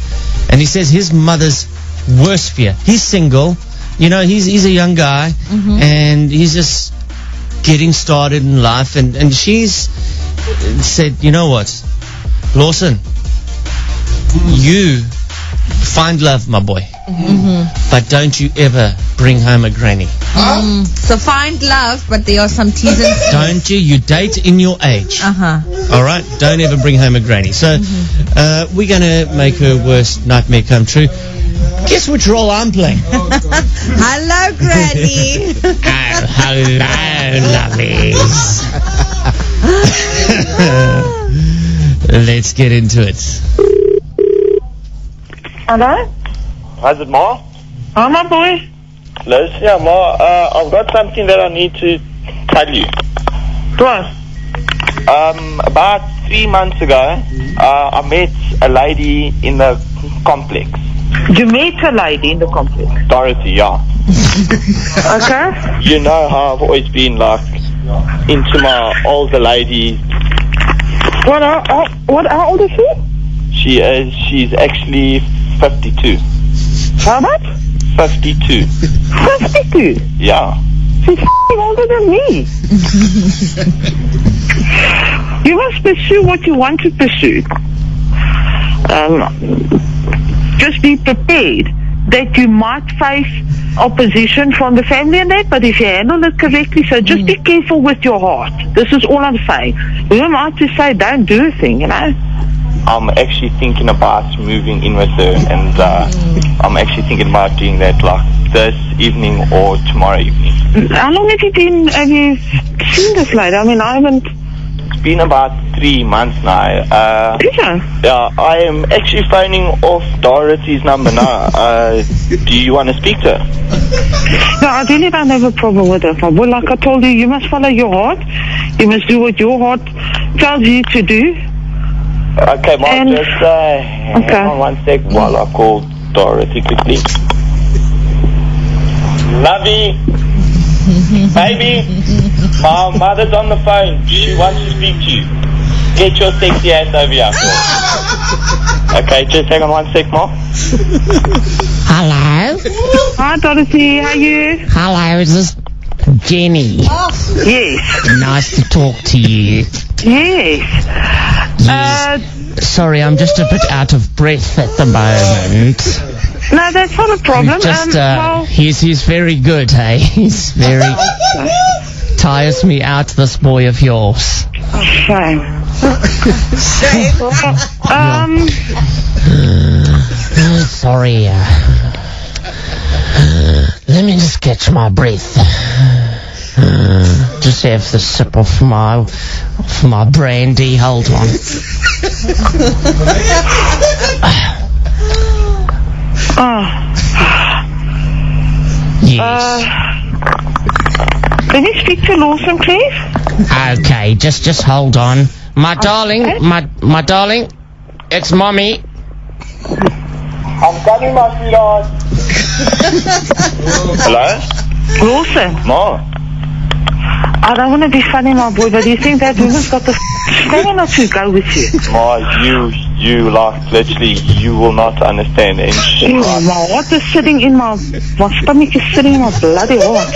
and he says his mother's worst fear. He's single, you know, he's he's a young guy, mm-hmm. and he's just getting started in life, and and she's said, you know what, Lawson, mm. you find love, my boy, but don't you ever bring home a granny. Mm. So find love, but there are some teasers. Don't you? You date in your age. Uh-huh. All right, don't ever bring home a granny. So uh, we're going to make her worst nightmare come true. Guess which role I'm playing? (laughs) Hello, Granny. (laughs) oh, hello, lovelies. (laughs) Let's get into it. Hello? How's it, Ma? Oh, my boy. Liz? Yeah, Ma, uh, I've got something that I need to tell you. What? Um, about three months ago, uh, I met a lady in the complex. You met a lady in the complex. Dorothy, yeah. (laughs) Okay. You know how I've always been, like, into my older lady. What, how, how, what, how old is she? She is, she's actually 52. How much? 52. 52. Yeah. She's older than me. you must pursue what you want to pursue. Um, just be prepared that you might face opposition from the family and that, but if you handle it correctly, so just be careful with your heart. This is all I'm saying. Who am I to say don't do a thing, you know? I'm actually thinking about moving in with her, and uh, I'm actually thinking about doing that like this evening or tomorrow evening. How long have you been, have you seen this lady? I mean, I haven't, It's been about three months now. Uh, it? yeah, I am actually phoning off Dorothy's number now. Uh, do you want to speak to her? No, I really don't have a problem with it. Well, like I told you, you must follow your heart. You must do what your heart tells you to do. Okay, Mom, And- just uh, hang Okay. on one sec while I call Dorothy quickly. Lovey, baby, my mother's on the phone. She wants to speak to you. Get your sexy ass over here. okay, just hang on one sec, Mom. Hello? Hi, Dorothy. How are you? Hello, is this Jenny? Yes. Nice to talk to you. Yes. Uh, Sorry, I'm just a bit out of breath at the moment. no, that's not a problem. Just, um, uh, well, he's, he's very good, hey? (laughs) He's very... Tires me out, this boy of yours. shame. (laughs) um, (sighs) Sorry, uh, (sighs) let me just catch my breath. Just have the sip of my, of my brandy. Hold on. oh, (sighs) Yes. uh, can you speak to Lawson, please? Okay, just just hold on. My darling, my my darling, it's mommy. I'm coming, my sweetheart. Hello? Wilson, Ma? I don't want to be funny, my boy, but do you think that woman's got the stamina to go with you? Ma, you, you, like, literally, you will not understand any shit. Ew, my heart is sitting in my, my stomach is sitting in my bloody heart.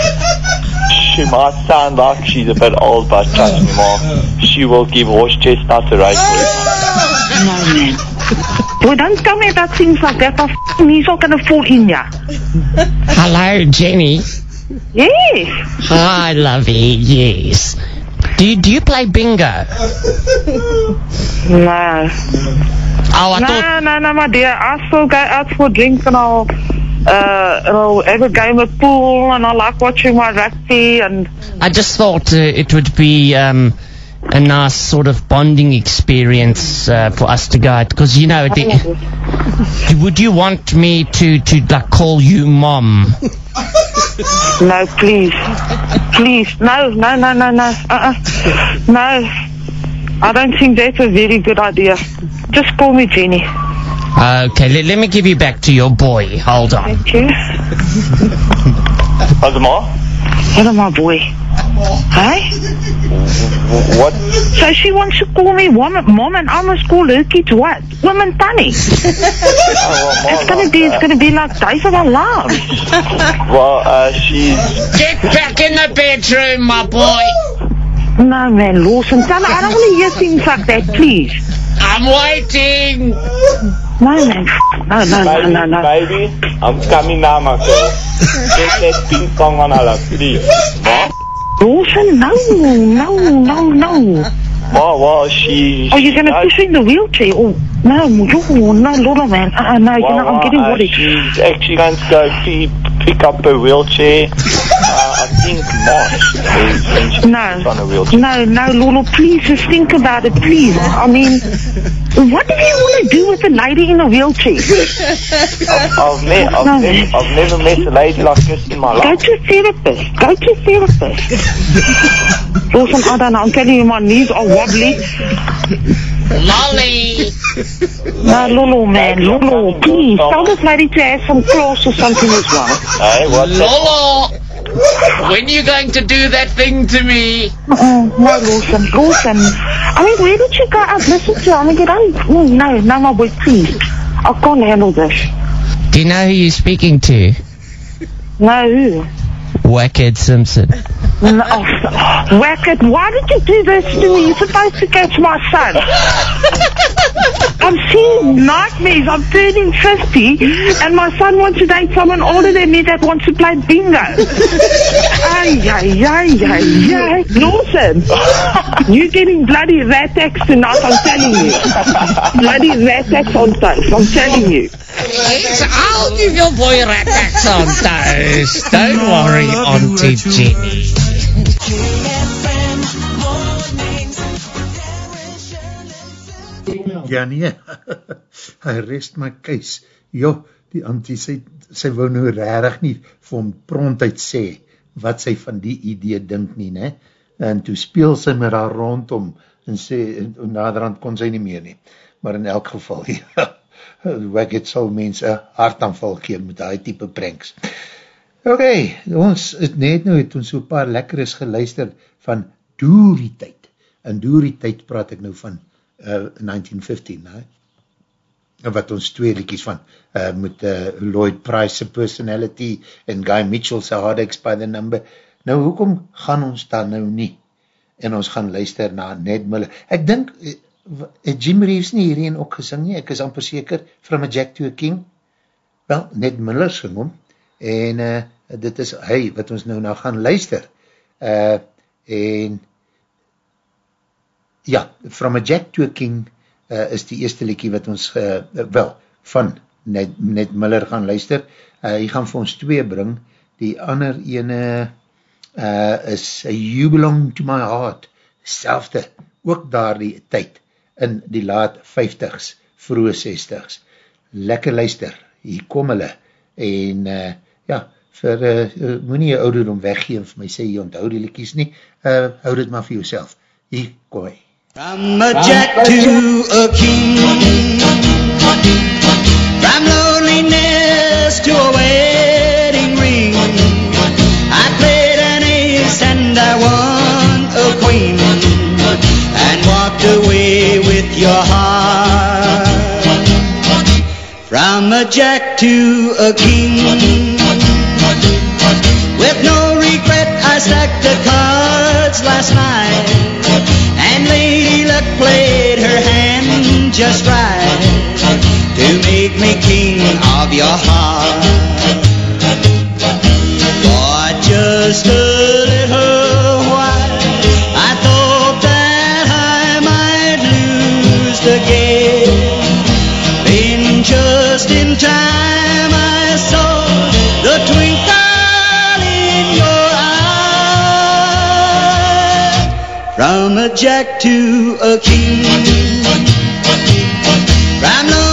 She might sound like she's a bit old, but trust me, Ma, she will give horse chestnuts a race for No, man. Boy, don't tell me about things like that. My f***ing knees are going to fall in ya. Hello, Jenny. Yes. Hi, lovey. Yes. Do you, do you play bingo? (laughs) No. Oh, I no, thought. no, no, my dear. I still go out for drinks and I'll, uh, and I'll have a game of pool and I like watching my rugby and I just thought uh, it would be um, a nice sort of bonding experience uh, for us to go out because you know. The, (laughs) would you want me to to like call you mom? (laughs) no, please, please, no, no, no, no, no, uh-uh, no. I don't think that's a very good idea. Just call me Jenny. Okay, let, let me give you back to your boy. Hold on. Thank you. How's the Ma? Hello, my boy. Hey? What? So she wants to call me woman, mom, and I must call her kids what? Woman Bunny. (laughs) it's gonna be, it's gonna be like days of our lives. (laughs) Well, uh, she's... Get back in the bedroom, my boy. No, man, Lawson, tell her, I don't want to hear things like that, please. I'm waiting. No, man, no, no, no, baby, no, no. baby, I'm coming now, my girl. Get that ping pong on her, please. Ma? Lawson, no, no, no, no. Ma, well, she... Are you gonna push her in the wheelchair? Oh, no, you, no, Lord, man. Uh, no, you know, I'm getting uh, worried. She's actually going to go p- pick up her wheelchair. uh, (laughs) think March is when No, on a wheelchair. no, no, Lolo, please just think about it, please. I mean, what do you want to do with a lady in a wheelchair? I've, I've, ne- I've, No. never, I've never met a lady like this in my life. Go to a therapist. Go to a therapist. (laughs) Lawson, I don't know. I'm telling you, my knees are wobbly. Lolly. No, Lulu, man, Lulu, please. Tell this lady to have some class or something as well. Hey, what's that? Lolo. When are you going to do that thing to me? Oh, no, Lawson, Lawson. I mean, where did you go out? Listen to her. I mean, get out. No, no, no, my boy, please. I can't handle this. Do you know who you're speaking to? No. Wackhead Simpson. (laughs) No, why did you do this to me? You're supposed to catch my son. (laughs) I'm seeing nightmares. I'm turning 50 and my son wants to date someone older than me that wants to play bingo. (laughs) ay, ay, ay, ay, ay. Lawson, (laughs) you're getting bloody rat tax tonight, I'm telling you. bloody rat tax on toast, I'm telling you. Yes, I'll give your boy rat tax on toast. Don't worry, Auntie Jenny. Ja nee, (laughs) I rest my case. Jo, die auntie, sy, sy wou nou rarig nie vir hom prontuit sê wat sy van die idee dink nie, ne? En toe speel sy met haar rondom en sê, en, naderhand kon sy nie meer nie. Maar in elk geval, (laughs) ja, Waggett sal mense hartaanval gee met die type pranks. Ok, ons het net nou het ons so paar lekkeres geluister van Doerie tyd. En Doerie tyd praat ek nou van uh, 1915, ne? Wat ons twee liedjies van, uh, met uh, Lloyd Price personality en Guy Mitchell se Hardex by the number. Nou, hoekom gaan ons dan nou nie? En ons gaan luister na Ned Miller. Ek dink, het Jim Reeves nie hierheen ook gesing nie? Ek is amper seker, From a Jack to a King. Wel, Ned Miller sing hom. En uh, dit is hy wat ons nou nou gaan luister. Uh, en ja, From a Jack to a King uh, is die eerste liekie wat ons, uh, wel, van Ned, Ned Miller gaan luister. Uh, hy gaan vir ons twee bring. Die ander ene uh, is You Belong to My Heart. Selfde, ook daar die tyd in die laat 50s, vroege 60s. Lekker luister, hier kom hulle. En uh, ja, vir, uh, moet nie jou ouderdom weggeen vir my sê, jy onthou die liekies nie, uh, hou dit maar vir jouself. Hier, kom hy. From a jack to a king. From loneliness to a wedding ring. I played an ace and I won a queen. And walked away with your heart. From a jack to a king. With no regret, I stacked the cards last night. And Lady Luck played her hand just right to make me king of your heart. For just From a jack to a king. From loneliness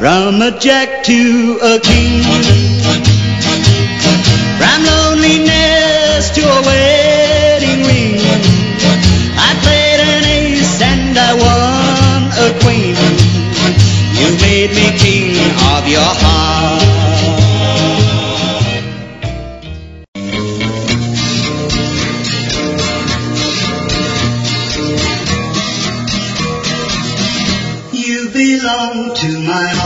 From a jack to a king. From loneliness to a wedding ring. I played an ace and I won a queen. You made me king of your heart. You belong to my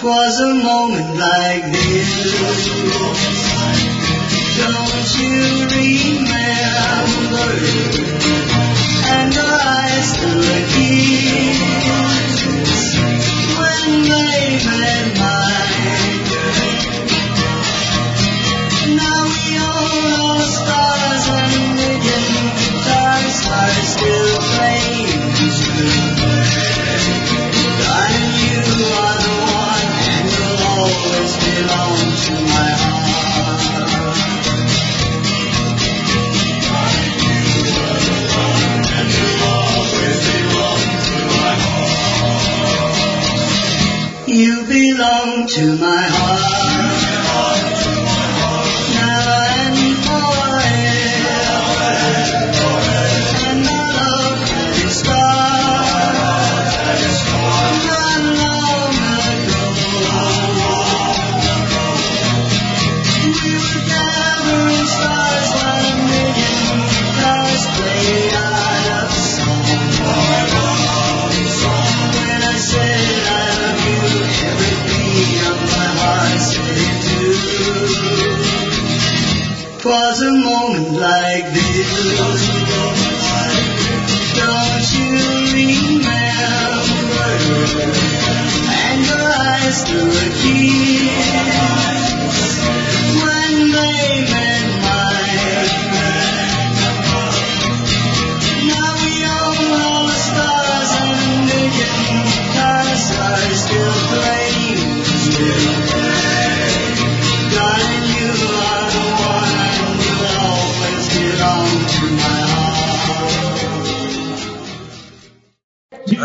Twas a moment like this. Don't you remember? And eyes stood kiss when they met mine. To my heart. Twas a moment like this. Don't you remember? And your eyes stood kiss when they met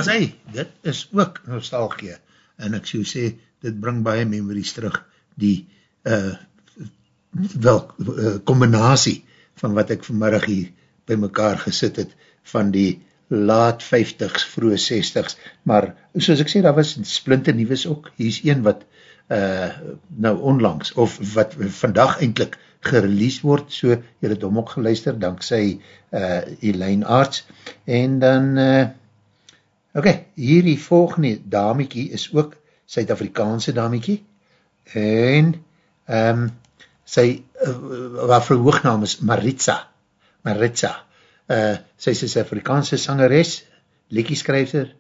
heart. As hy, dit is ook nostalgie, en ek so sê, dit bring baie memories terug, die uh, wel, uh, combinatie van wat ek vanmiddag hier by mekaar gesit het, van die laat 50s, vroege 60s, maar soos ek sê, daar was splinter nieuws ook, hier is een wat uh, nou onlangs, of wat vandag eindelijk gereleased word, so jy het om ook geluister, dankzij uh, Elaine Arts, en dan uh, ok, hierdie volgende damiekie is ook Suid-Afrikaanse damiekie, en um, sy, uh, wat verhoognaam is Maritza, Maritza, uh, sy is een Afrikaanse sangeres, lekkieskrijfter,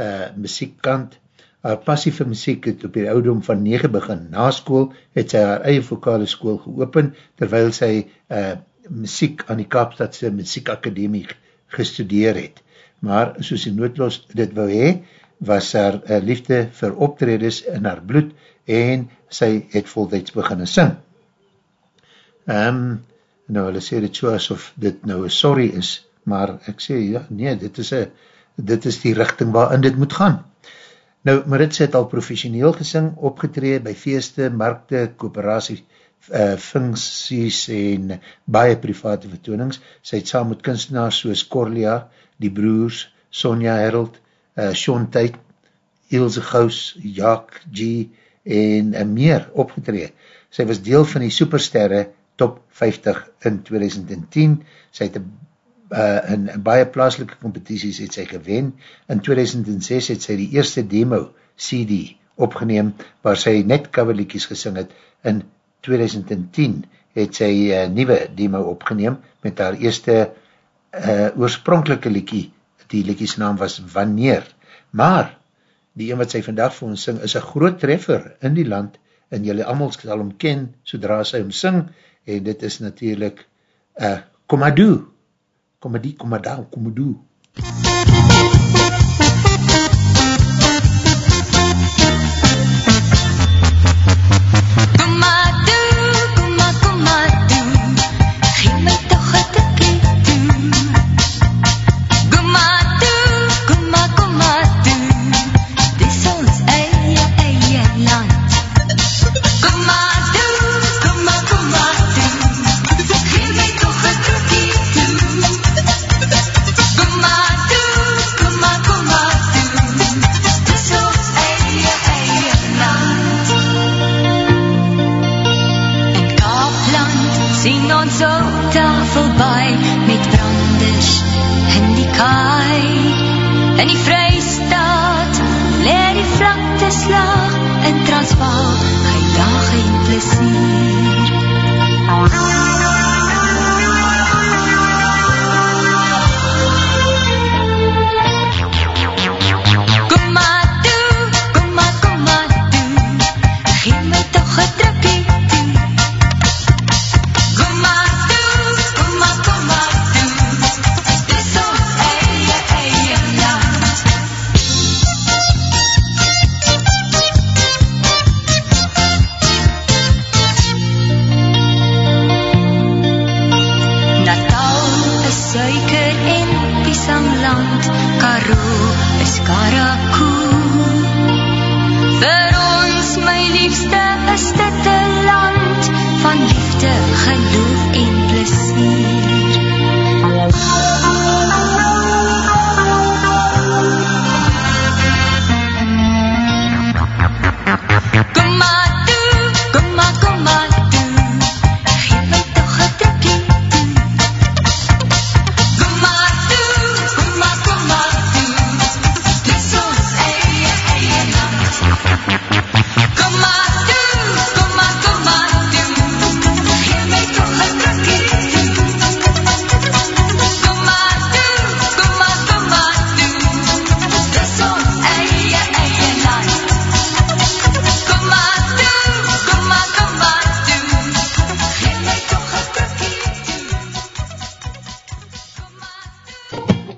uh, muziekkant, haar passie vir muziek het op die oudom van 9 begin. Na school het sy haar eie vokale school geopen, terwyl sy uh, muziek aan die Kaapstadse muziekakademie gestudeer het. Maar soos die noodloos dit wou hee, was haar uh, liefde vir optredes in haar bloed en sy het voltijds beginne sing. Um, nou, hulle sê dit so asof dit nou een sorry is, maar ek sê, ja, nee, dit is, a, dit is die richting waarin dit moet gaan. Nou, Maritz het al professioneel gesing, opgetree by feeste, markte, kooperatie, uh, funksies en baie private vertoonings. Sy het saam met kunstenaars soos Corlia, die broers, Sonja Herald, uh, Sean Tait, Ilse Gous, Jaak G en uh, meer opgetree. Sy was deel van die supersterre top 50 in 2010. Sy het uh, in baie plaaslike competities het sy gewen. In 2006 het sy die eerste demo CD opgeneem waar sy net coverlikies gesing het. In 2010 het sy uh, nieuwe demo opgeneem met haar eerste uh, oorspronkelike liekie. Die liekies naam was Wanneer. Maar die een wat sy vandag vir ons sing is een groot treffer in die land en jylle allemaal sal hom ken sodra sy hom sing en dit is natuurlijk uh, Komadoo, Komadie, Komadaan, Komadoo. sien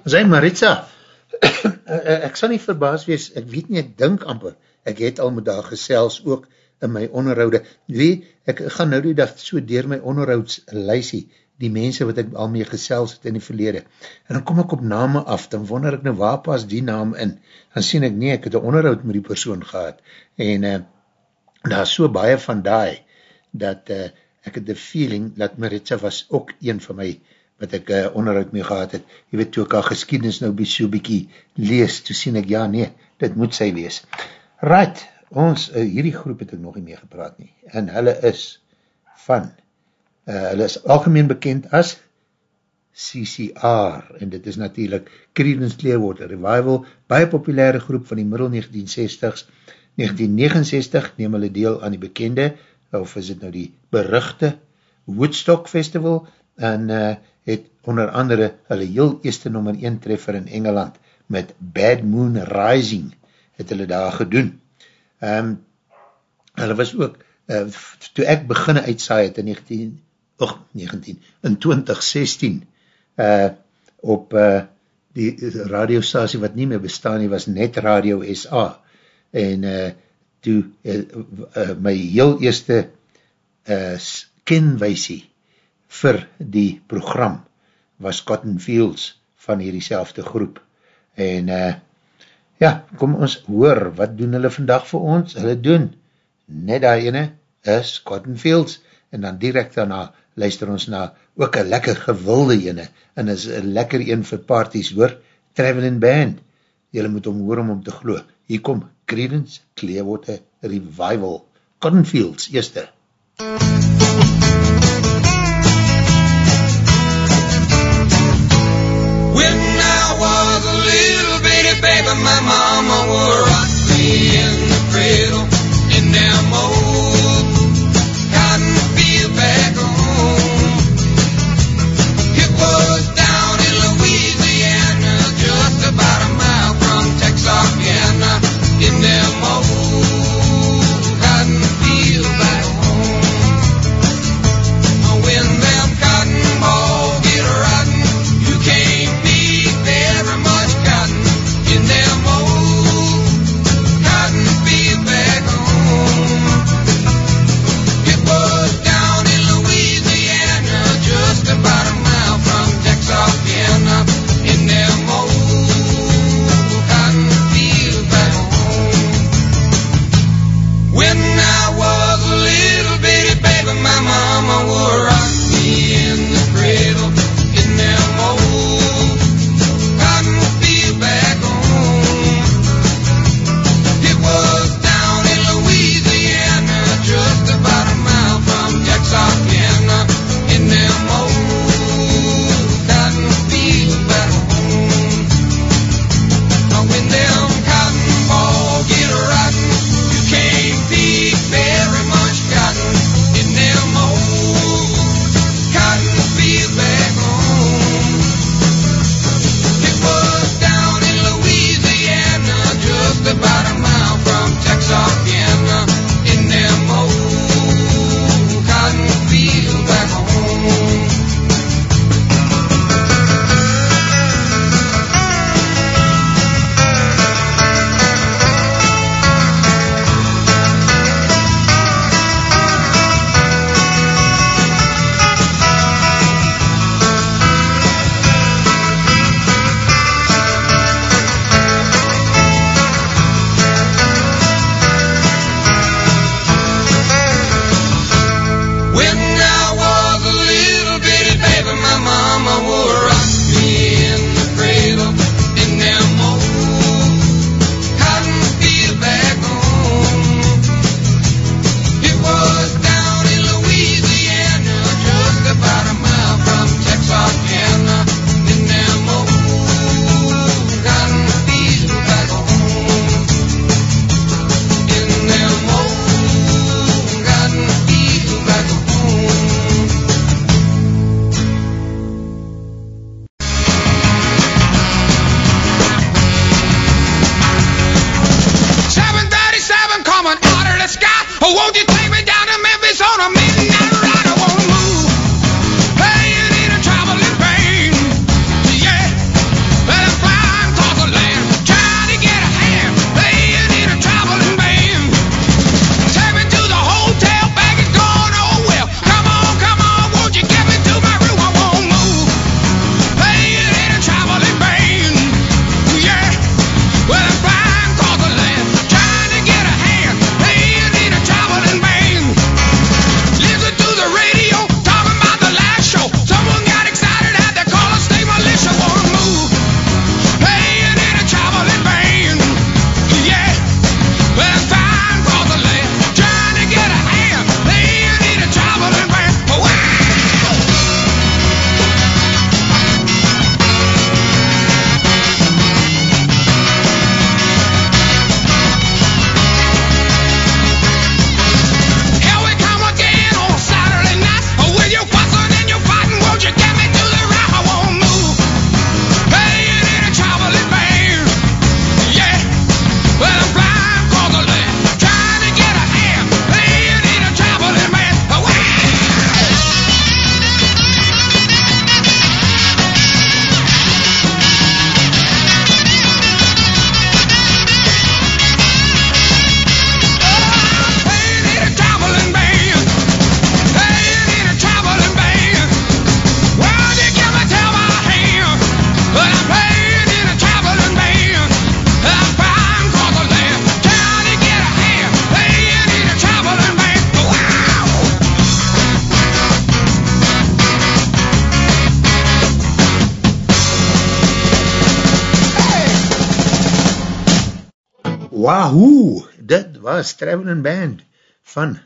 Sy Maritza, (coughs) ek sal nie verbaas wees, ek weet nie, ek dink amper, ek het al met daar gesels ook in my onderhoude, wie, ek gaan nou die dag so dier my onderhoudslysie, die mense wat ek al mee gesels het in die verlede, en dan kom ek op name af, dan wonder ek nou waar pas die naam in, dan sien ek nie, ek het een onderhoud met die persoon gehad, en uh, daar is so baie van daai, dat uh, ek het die feeling dat Maritza was ook een van my, wat ek uh, onderhoud mee gehad het, jy weet, toe ek al geskiednis nou so bykie lees, toe sien ek, ja nee, dit moet sy wees. Right, ons, uh, hierdie groep het ek nog nie mee gepraat nie, en hulle is van, uh, hulle is algemeen bekend as CCR, en dit is natuurlijk Creedence Clearwater Revival, baie populaire groep van die middel 1960s, 1969 neem hulle deel aan die bekende, of is dit nou die beruchte Woodstock Festival, en uh, het onder andere hulle heel eerste nummer 1 treffer in Engeland, met Bad Moon Rising, het hulle daar gedoen. Um, hulle was ook, uh, toe ek beginne uitsaai het in 19, oh, 19, in 2016, uh, op uh, die radiostasie wat nie meer bestaan nie, was Net Radio SA, en uh, toe uh, uh, my heel eerste uh, kenwijsie vir die program was Cotton Fields van hierdie selfde groep, en uh, ja, kom ons hoor, wat doen hulle vandag vir ons? Hulle doen, net daar ene, is Cotton Fields, en dan direct daarna luister ons na ook een lekker gewilde ene, en is een lekker een vir parties, hoor, Traveling Band, jylle moet om hoor om om te glo, hier kom Credence Clearwater Revival, Cotton Fields, eerste. When baby, my mama would rock me in the cradle Traveling Band van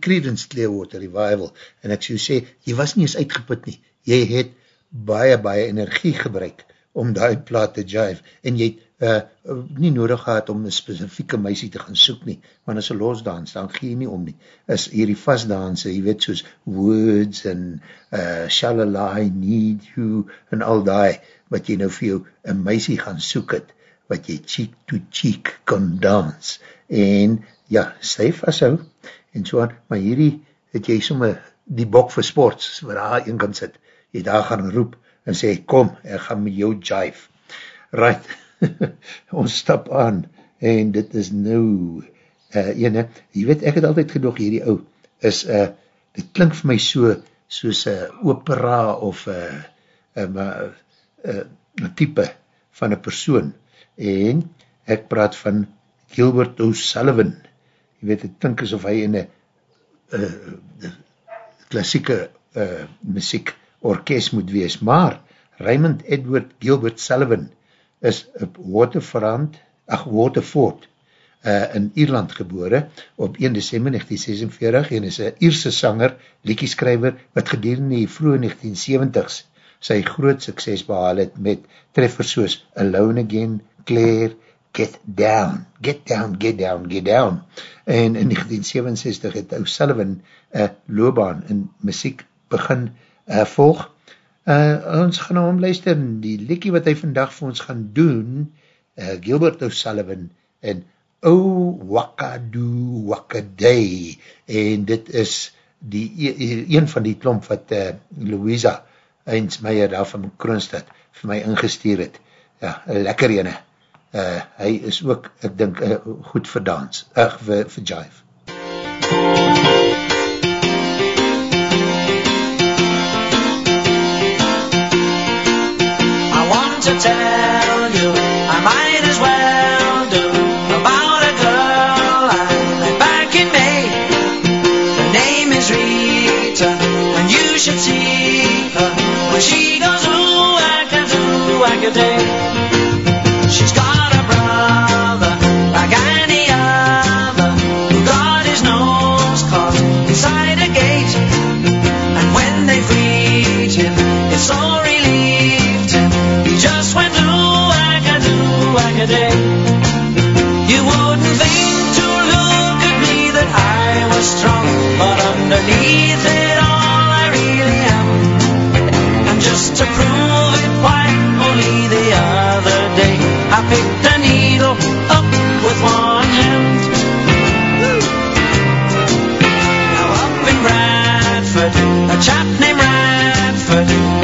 Creedence Clearwater Revival. En ek so sê, jy was nie eens uitgeput nie, jy het baie, baie energie gebruik om die plaat te jive. En jy het uh, nie nodig gehad om een specifieke meisie te gaan soek nie, want as een losdans, dan gee jy nie om nie, is hierdie vastdanse, jy weet soos Words en uh, Shalala, I Need You en al die, wat jy nou vir jou een meisie gaan soek het, wat jy cheek to cheek kan dans, en ja, sy vasthou, en so aan, maar hierdie het jy somme die bok vir sports, waar daar een kan sit, jy daar gaan roep, en sê, kom, ek gaan met jou jive. Right, (laughs) ons stap aan, en dit is nou, uh, ene, jy weet, ek het altyd gedoog, hierdie ou, is, uh, dit klink vir my so, soos uh, opera, of uh, um, uh, uh, type van een persoon, en ek praat van Gilbert O'Sullivan, jy weet, het klink asof hy in een uh, klassieke uh, muziek orkest moet wees, maar Raymond Edward Gilbert Sullivan is op Waterfront, ach, Waterford uh, in Ierland gebore op 1 december 1946 en is een Ierse sanger, liedjeskrijver, wat gedurende die vroege 1970s sy groot sukses behaal het met treffers soos Alone Again, Claire, Get Down, Get Down, Get Down, Get Down. En in 1967 het O'Sullivan een loopbaan in muziek begin uh, volg. Uh, ons gaan nou omluister, die liekie wat hy vandag vir ons gaan doen, uh, Gilbert O'Sullivan en O Wakadoo Wakaday, en dit is die, een van die klomp wat uh, Louisa Einsmeier daar van Kroonstad vir my ingestuur het. Ja, lekker ene. Uh, hy is ook, ek dink, uh, goed vir dans, uh, vir, vir jive. I want to tell you, I might as well do, about a girl I met back in May. Her name is Rita, and you should see her when she goes ooh, whack-a-doo, whack-a-day.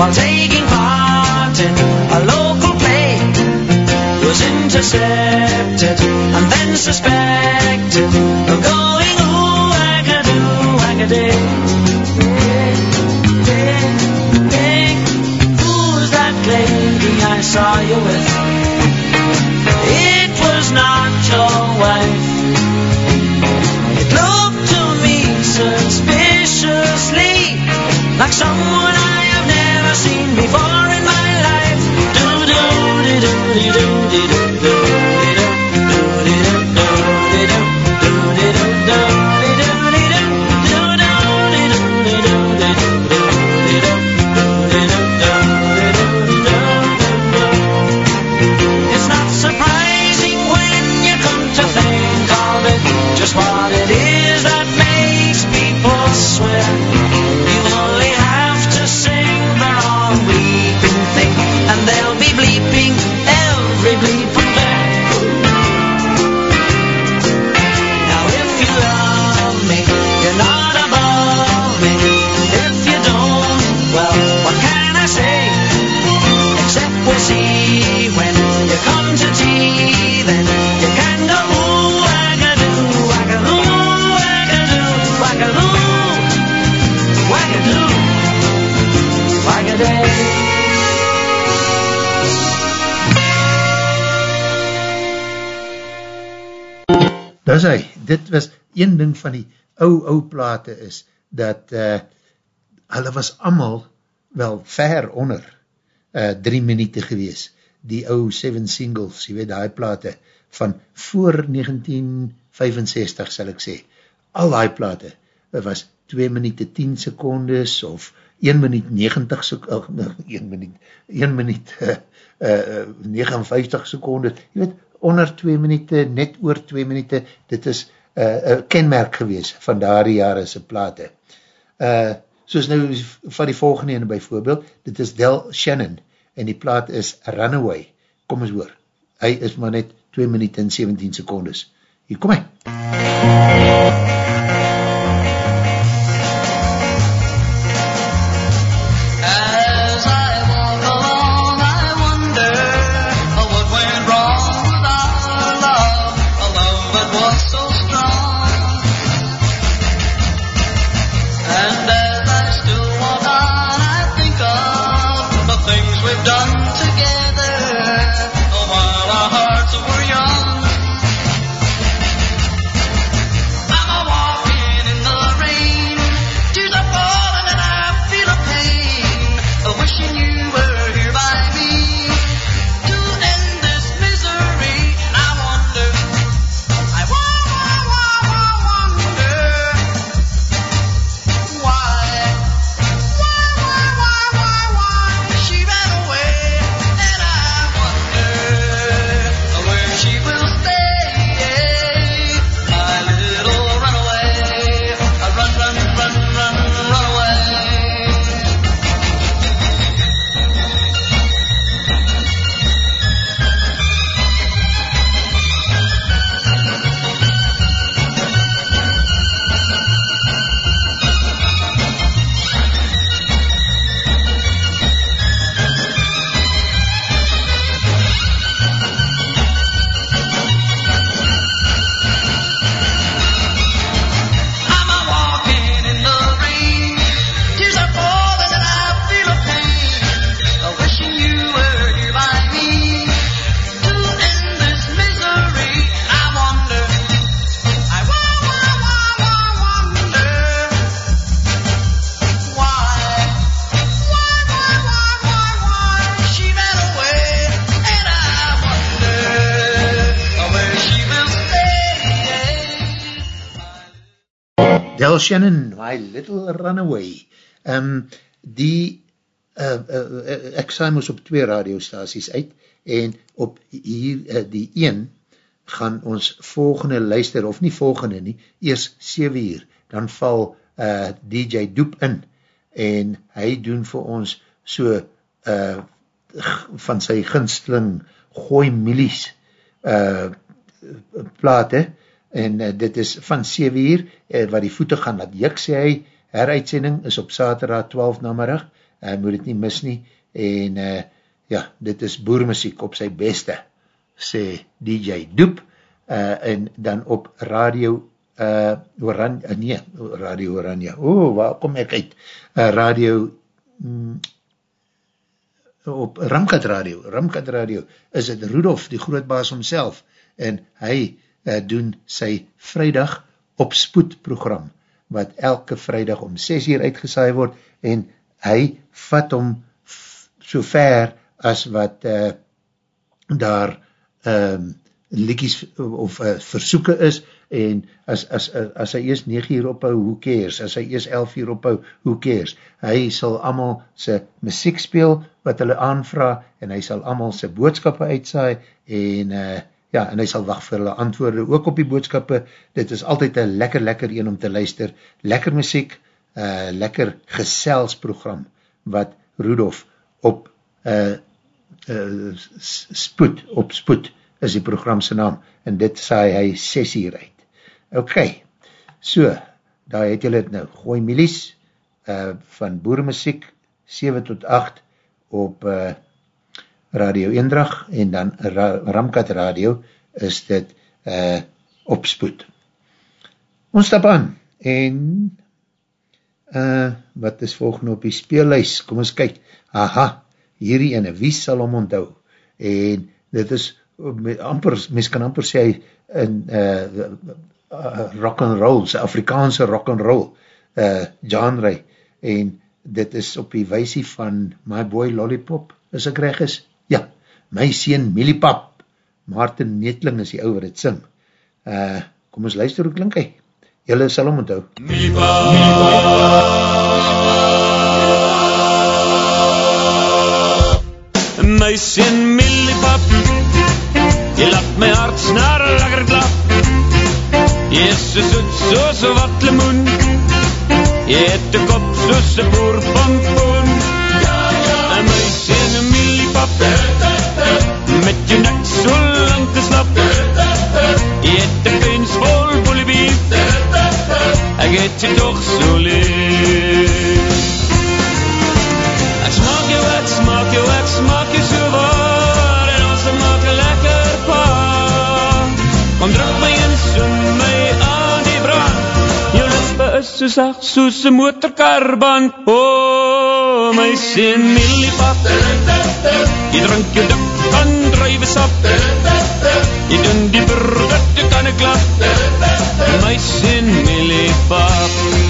While taking part in a local play, was intercepted and then suspected of going ooh, whack-a-doo, whack-a-day. Who's that lady I saw you with? It was not your wife. It looked to me suspiciously like someone I have never seen before in my life. Do do do do do do. Dis hy, dit was een ding van die ou, ou plate is, dat uh, hulle was allemaal wel ver onder uh, drie minute gewees. Die ou seven singles, jy weet, die plate van voor 1965 sal ek sê, al die plate, het was 2 minute 10 secondes of 1 minuut 90 secondes, 1 minuut, 1 minuut uh, uh, 59 secondes, jy weet, onder 2 minute, net oor 2 minute, dit is uh, uh, kenmerk gewees van daardie jare se plate. Uh, soos nou van die volgende ene bijvoorbeeld, dit is Del Shannon, en die plaat is Runaway. Kom eens hoor, hy is maar net 2 minuut en 17 secondes. Hier kom hy. As Shannon, My Little Runaway. Um, die, uh, uh, ek saai moes op twee radiostaties uit, en op hier, uh, die een, gaan ons volgende luister, of nie volgende nie, eers 7 uur, dan val uh, DJ Doep in, en hy doen vir ons so uh, van sy ginsteling gooi milies uh, plate, en uh, dit is van 7 uur, uh, waar die voete gaan laat jik, sê hy, heruitsending is op saterdag 12 namerig, uh, moet het nie mis nie, en uh, ja, dit is boermuziek op sy beste, sê DJ Doep, uh, en dan op radio uh, Oranje, uh, nee, radio Oranje, o, oh, waar kom ek uit, uh, radio mm, op Ramkat Radio, Ramkat Radio, is het Rudolf, die grootbaas homself, en hy uh, doen sy vrijdag op spoed program, wat elke vrijdag om 6 uur uitgesaai word, en hy vat om so ver as wat uh, daar um, liedjies of uh, versoeken is, en as, as, as, hy eers 9 uur ophou, who cares, as hy eers 11 uur ophou, who cares, hy sal allemaal sy muziek speel, wat hulle aanvra, en hy sal allemaal sy boodskappe uitsaai, en uh, ja, en hy sal wacht vir hulle antwoorde, ook op die boodskappe, dit is altyd een lekker, lekker een om te luister, lekker muziek, uh, lekker geselsprogram, wat Rudolf op uh, uh, spoed, op spoed, is die programse naam, en dit saai hy 6 uur uit. Ok, so, daar het julle het nou, gooi milies, uh, van boeremuziek, 7 tot 8, op uh, Radio Eendrag, en dan Ra Ramkat Radio, is dit uh, op spoed. Ons stap aan, en uh, wat is volgende op die speellys? Kom ons kyk, aha, hierdie ene, wie sal om onthou? En dit is, amper, mens kan amper sê, in uh, rock and roll, sy Afrikaanse rock and roll uh, genre, en dit is op die weisie van My Boy Lollipop, is ek reg is? Ja, My Seen Millipap, Maarten Netling is die ou wat het sing. Uh, kom ons luister hoe klink hy. Julle sal hom onthou. My sien Millipap Jy laat my hart snare lekker klap Jy is so soet soos wat limoen Jy het een kop soos een boer pampoen En my sien Millipap Met jou nek so lang te slap Jy het een pens vol boeliebief Ek het jy toch so lief. Ek smaak jou, ek smaak jou, ek smaak jou so waar. En ons maak een lekker pa Kom druk my en soen my aan die brand. Jou lippe is so zacht soos een motorkarband Oh, my sien mieliepap Jy drink jou dik van druivesap Jy doen die burgerte kan ek klap My sien mieliepap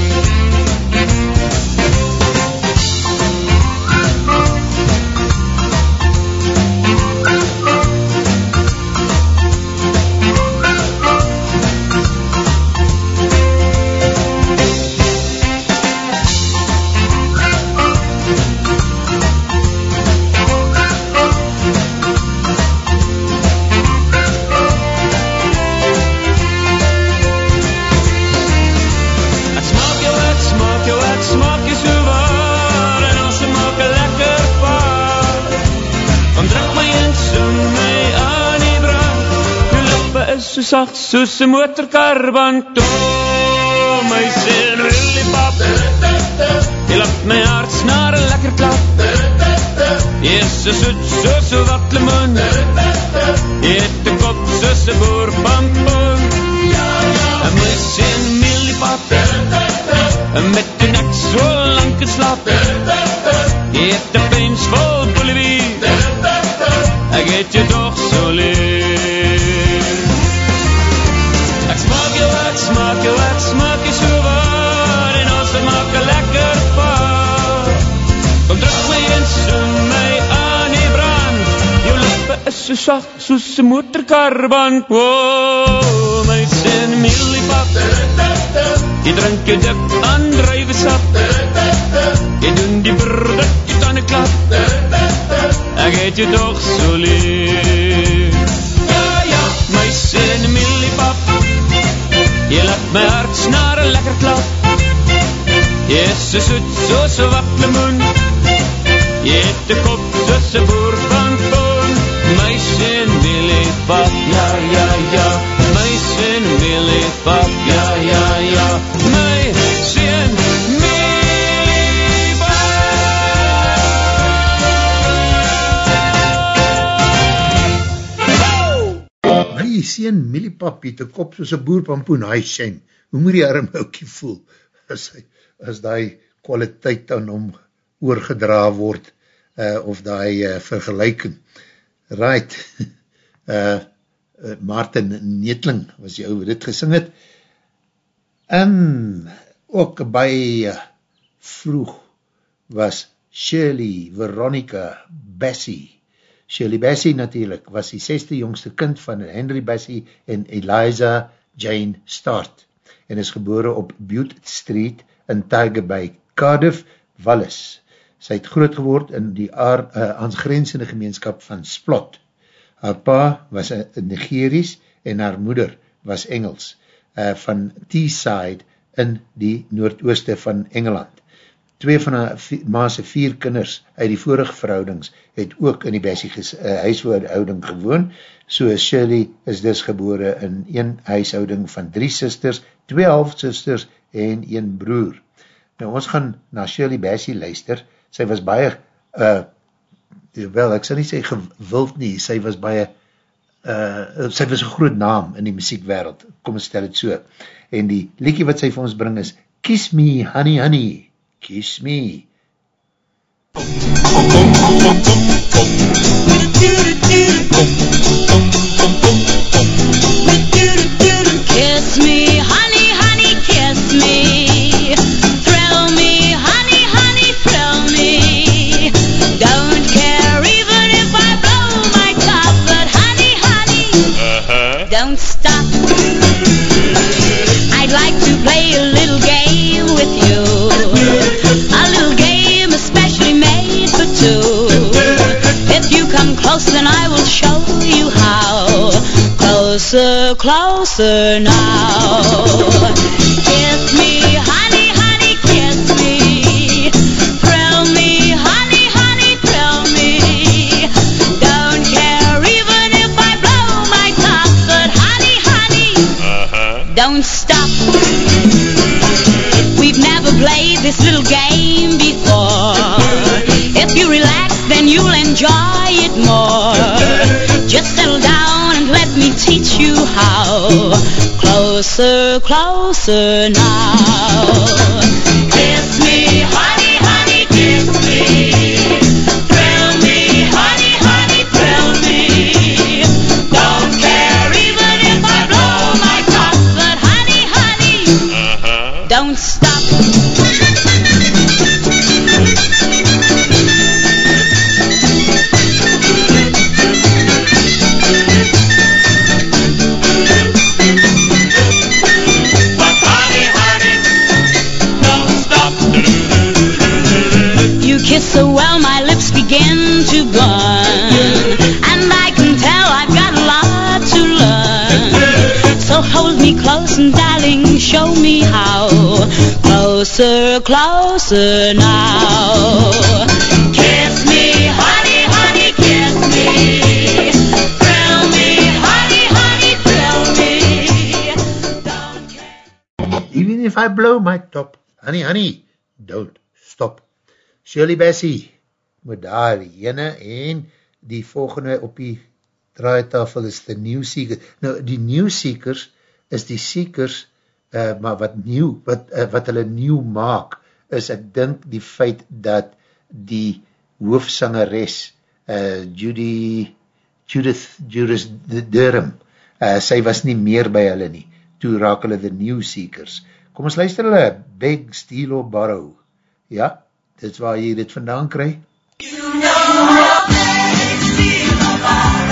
so zacht soos een motorkarband Oh, my sin willipap Jy laat my hart snare lekker klap Jy is so soos een wat limoen. Jy het een kop soos een boer pampoen. En my sin millipap En met die nek so lang geslap Jy het een pens vol boeliewie Ek het jy toch so lief jou, ek smaak jou, jou so waar En ons maak een lekker paar Kom druk my en soen my aan die brand Jou lippe is so zacht soos een motorkarband Oh, my sin mieliepap Jy drink jou dik aan druivesap Jy doen die brrrr, jy kan ek klap. Ek het jy toch so lief my hart snare lekker klap. Jy is so soet soos een wat limoen Jy het de kop soos een boer van poen My sin mieliepap, ja, ja, ja. My sin mieliepap, ja, ja, ja Millipap het een kop soos een boerpampoen, hy shame. Hoe moet die arm oukie voel as, hy, as die kwaliteit aan hom oorgedra word uh, of die uh, vergelijking. Right. Uh, (laughs) uh, Maarten Netling was die ou wat dit gesing het. Um, ook by vroeg was Shirley Veronica Bessie Shirley Bassey natuurlijk was die zesde jongste kind van Henry Bassey en Eliza Jane Start en is gebore op Bute Street in Tiger Bay, Cardiff, Wallis. Sy het groot geword in die aar, uh, aansgrensende gemeenskap van Splot. Haar pa was een Nigeries en haar moeder was Engels uh, van Teesside in die noordooste van Engeland. Twee van haar maase vier kinders uit die vorige verhoudings het ook in die Bessie uh, huishouding gewoon, so Shirley is dus gebore in een huishouding van drie sisters, twee halfsisters en een broer. Nou ons gaan na Shirley Bessie luister, sy was baie uh, wel, ek sal nie sê gewild nie, sy was baie, uh, sy was een groot naam in die muziekwereld, kom ons stel het so, en die liedje wat sy vir ons bring is, Kiss Me Honey Honey, Kiss Me. Kiss show you how. Closer, closer now. Kiss me, honey, honey, kiss me. Thrill me, honey, honey, thrill me. Don't care even if I blow my top, but honey, honey, uh-huh. don't stop. We've never played this little game before. If you relax, then you'll enjoy it more. Just settle down and let me teach you how. Closer, closer now. Kiss me, honey, me close and darling, show me how. Closer, closer now. Kiss me, honey, honey, kiss me. Thrill me, honey, honey, thrill me. Even if I blow my top, honey, honey, don't stop. Shirley Bassey, met daar die ene en die volgende op die draaitafel is the New Seekers. Nou, die New Seekers is die Seekers, uh, maar wat nieuw, wat, uh, wat hulle nieuw maak, is ek dink die feit dat die hoofsangeres, uh, Judy, Judith, Juris Durham, uh, sy was nie meer by hulle nie, toe raak hulle the New Seekers. Kom ons luister hulle, Beg, Steal or Borrow. Ja, dit is waar jy dit vandaan at you and I see what I've been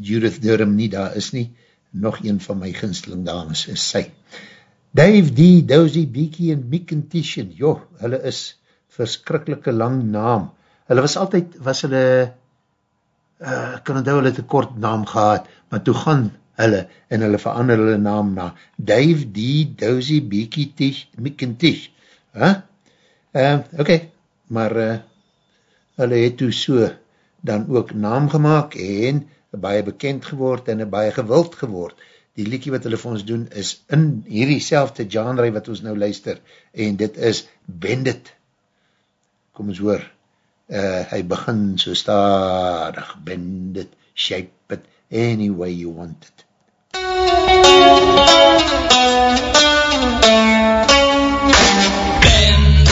Judith Durham nie daar is nie, nog een van my ginsteling dames is sy. Dave D, Dozy, Beaky en Meek and Tishan, joh, hulle is verskrikkelike lang naam. Hulle was altyd, was hulle, uh, ek kan onthou hulle een kort naam gehad, maar toe gaan hulle, en hulle verander hulle naam na Dave D. Dozy Beaky Tish, McIntish. Huh? Uh, ok, maar uh, hulle het toe so dan ook naam gemaakt en baie bekend geword en baie gewild geword. Die liekie wat hulle vir ons doen is in hierdie selfde genre wat ons nou luister en dit is Bendit. Kom ons hoor, uh, hy begin so stadig, Bendit, shape it any way you want it. Bend,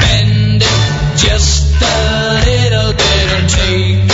bend it just a little bit and take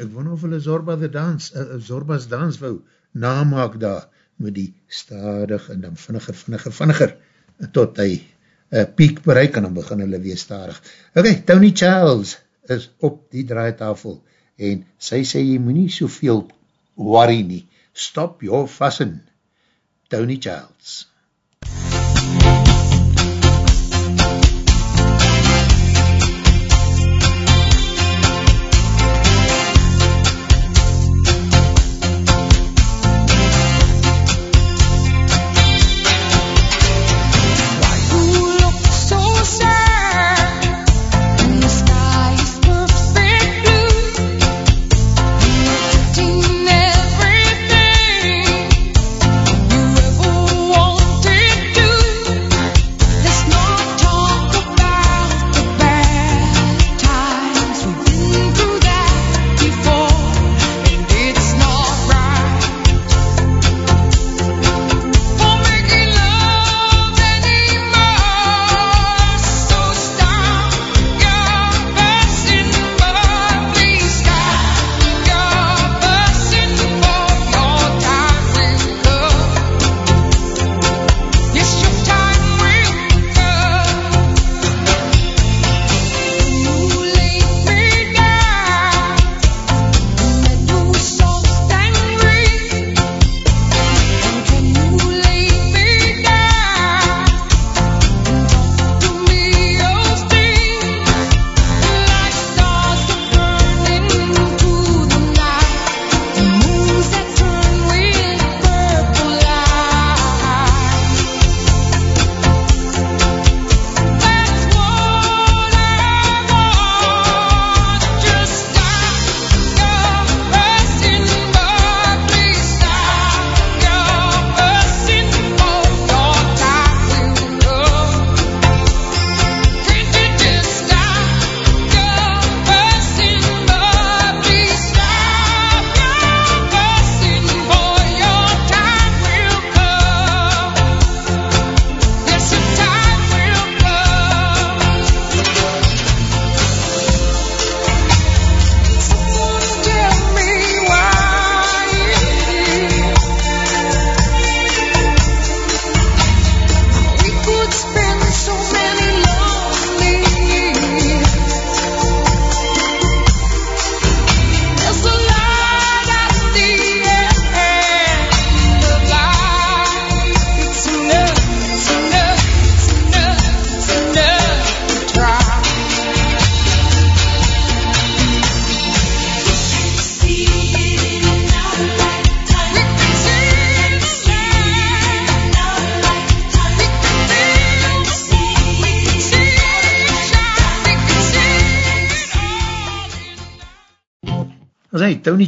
ek wonder of hulle Zorba the dans, uh, Zorba's dans wou namaak daar, met die stadig en dan vinniger, vinniger, vinniger, tot hy uh, piek bereik en dan begin hulle weer stadig. Ok, Tony Charles is op die draaitafel en sy sê jy moet nie soveel worry nie. Stop your fussing. Tony Charles.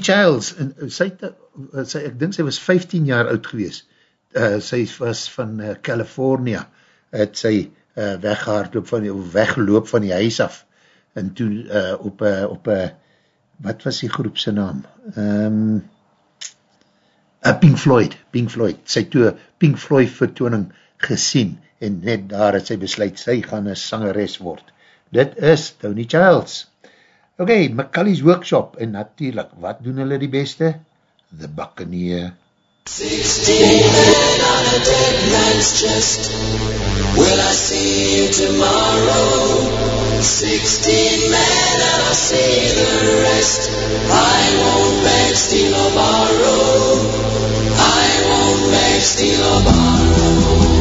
Childs, en sy, het- sy, ek dink sy was 15 jaar oud gewees, uh, sy was van uh, California, het sy uh, weggehaardloop van, die- weggeloop van die huis af, en toe uh, op, uh, op uh, wat was die groepse naam? Um, uh, Pink Floyd, Pink Floyd, sy toe Pink Floyd vertooning gesien, en net daar het sy besluit, sy gaan een sangeres word. Dit is Tony Childs. Ok, Macally's Workshop, en natuurlijk, wat doen hulle die beste? The Buccaneer. Sixteen men on a dead man's chest. Will I see you tomorrow? Sixteen men and I'll see the rest. I won't beg, steal or borrow. I won't beg, steal or borrow.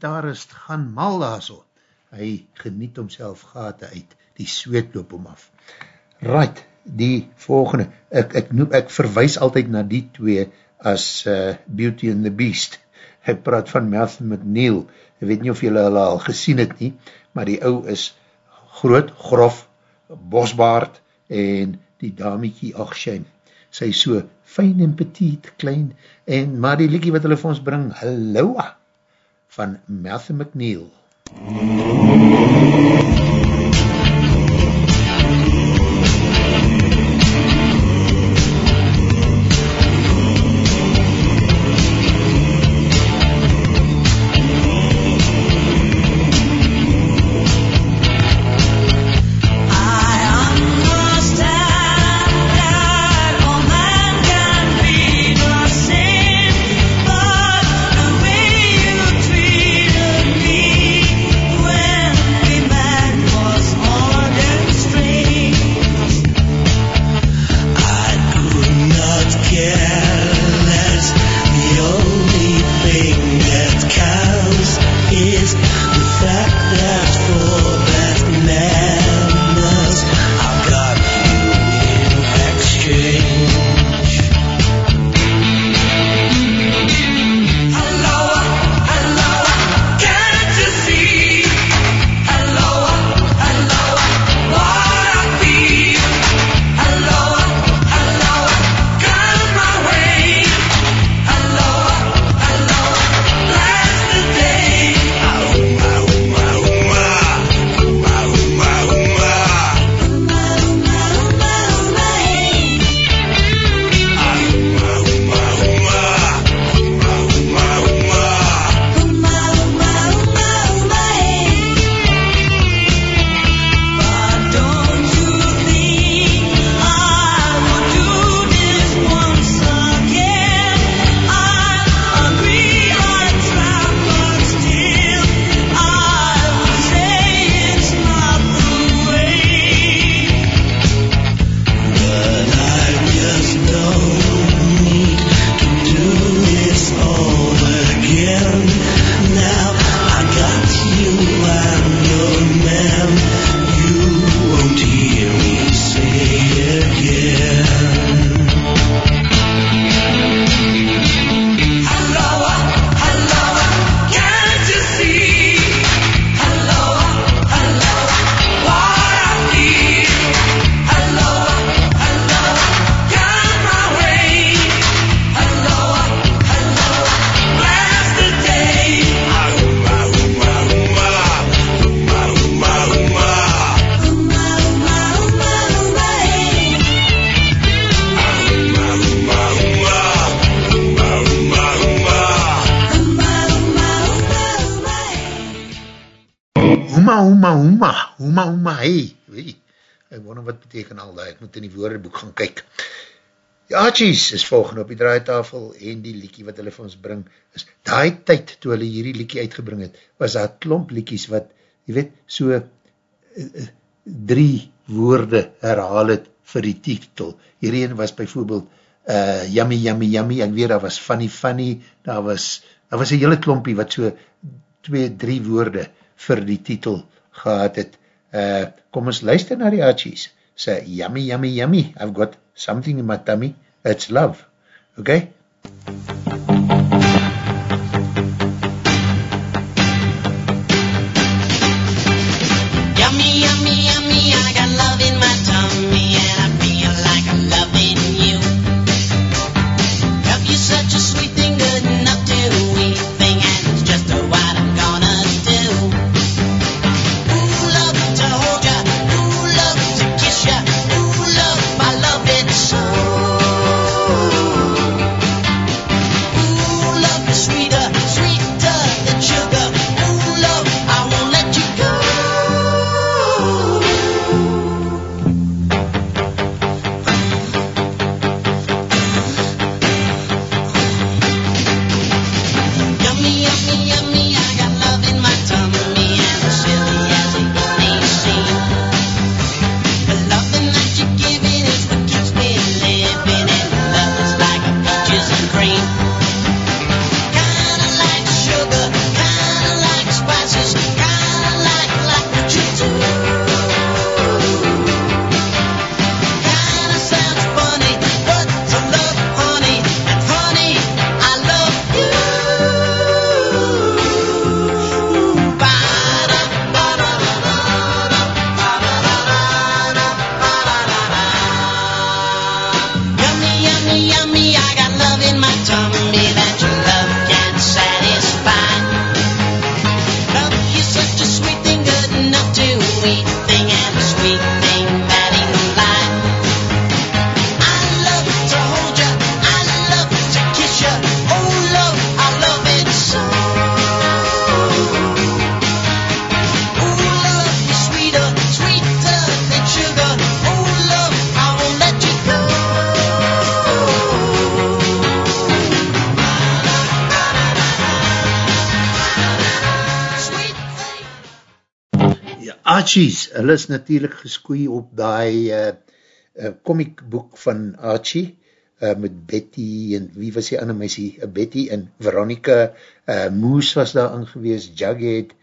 Leadgitarist gaan mal daarso. Hy geniet homself gate uit, die zweet loop om af. Right, die volgende, ek, ek, noem, ek verwijs altyd na die twee as uh, Beauty and the Beast. Ek praat van Malcolm McNeil, ek weet nie of julle hulle al gesien het nie, maar die ou is groot, grof, bosbaard en die damiekie, ach shame, sy is so fijn en petit, klein, en maar die liekie wat hulle vir ons bring, Halloa, van Malcolm McNeil. When wat beteken al die, ek moet in die woordeboek gaan kyk. Die Archies is volgende op die draaitafel en die liekie wat hulle vir ons bring is, die tyd toe hulle hierdie liekie uitgebring het, was daar klomp liekies wat, jy weet, so uh, uh, drie woorde herhaal het vir die titel. Hierdie een was bijvoorbeeld uh, yummy, yummy, yummy, ek weet, daar was funny, funny, daar was, daar was een hele klompie wat so twee, drie woorde vir die titel gehad het. Uh, kom ons luister na die Archies. Sê, yummy, yummy, yummy, I've got something in my tummy, it's love. Okay? Archies, hulle is natuurlijk geskoei op die uh, uh, comicboek van Archie, uh, met Betty en wie was die ander meisie, uh, Betty en Veronica, uh, Moose was daar aan gewees, Jughead,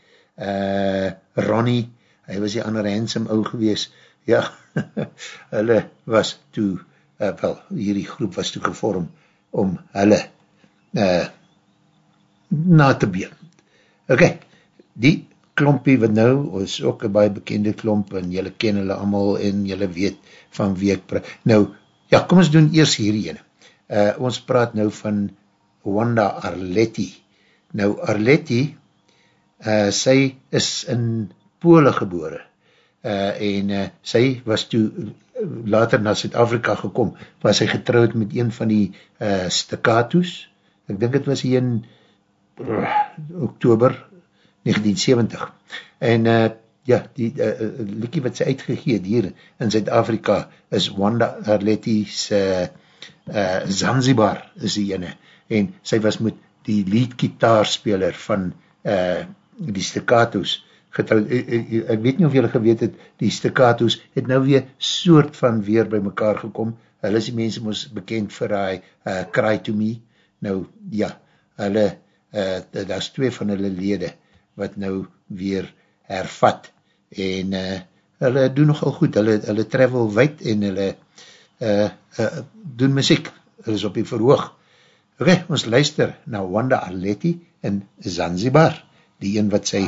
uh, Ronnie, hy was die ander handsome ou gewees, ja, (laughs) hulle was toe, uh, wel, hierdie groep was toe gevorm om hulle uh, na te been. Ok, die klompie wat nou, is ook een baie bekende klomp, en jylle ken hulle allemaal, en jylle weet van wie ek praat. Nou, ja, kom ons doen eers hierdie ene. Uh, ons praat nou van Wanda Arletti. Nou, Arletti, uh, sy is in Pole gebore, uh, en uh, sy was toe later na Zuid-Afrika gekom, was sy getrouwd met een van die uh, staccato's, ek dink het was hier in uh, oktober 1970. En uh, ja, die uh, liekie wat sy uitgegeet hier in Zuid-Afrika is Wanda Arletti's uh, uh, Zanzibar is die ene. En sy was met die lead gitaarspeler van uh, die staccato's getrouwd. Ek weet nie of julle geweet het, die staccato's het nou weer soort van weer by mekaar gekom. Hulle is die mense moes bekend vir hy uh, Cry to Me. Nou, ja, hulle, uh, daar is twee van hulle lede wat nou weer hervat en uh, hulle doen nogal goed, hulle, hulle travel wijd en hulle uh, uh, doen muziek, hulle is op die verhoog. Ok, ons luister na Wanda Arletti in Zanzibar, die een wat sy,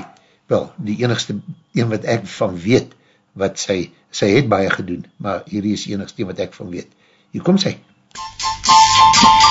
wel, die enigste een wat ek van weet, wat sy, sy het baie gedoen, maar hierdie is die enigste wat ek van weet. Hier kom sy. I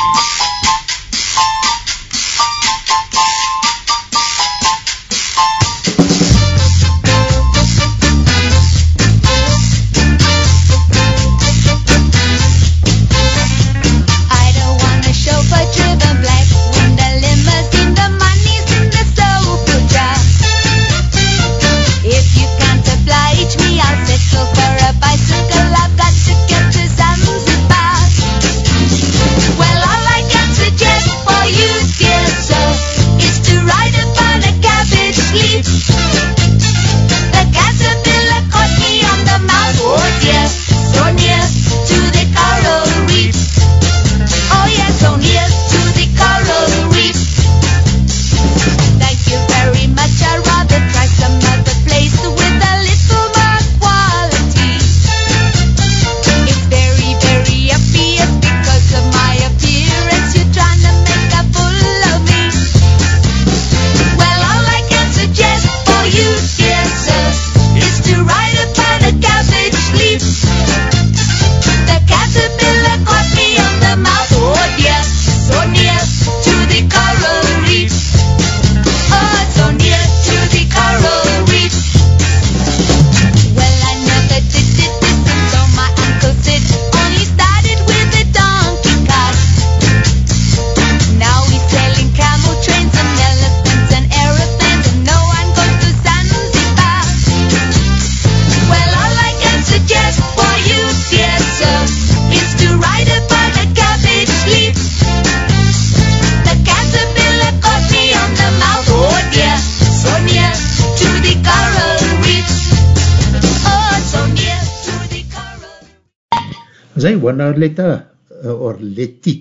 Sy Wanarleta uh, Orletti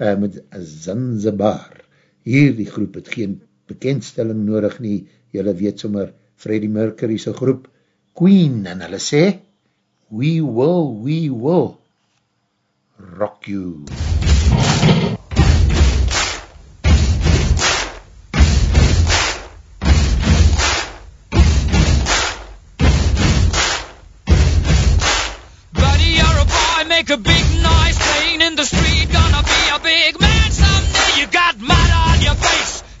uh, met Zanzibar. Hier die groep het geen bekendstelling nodig nie. Julle weet sommer Freddie Mercury se groep Queen en hulle sê We will, we will rock you. Buddy,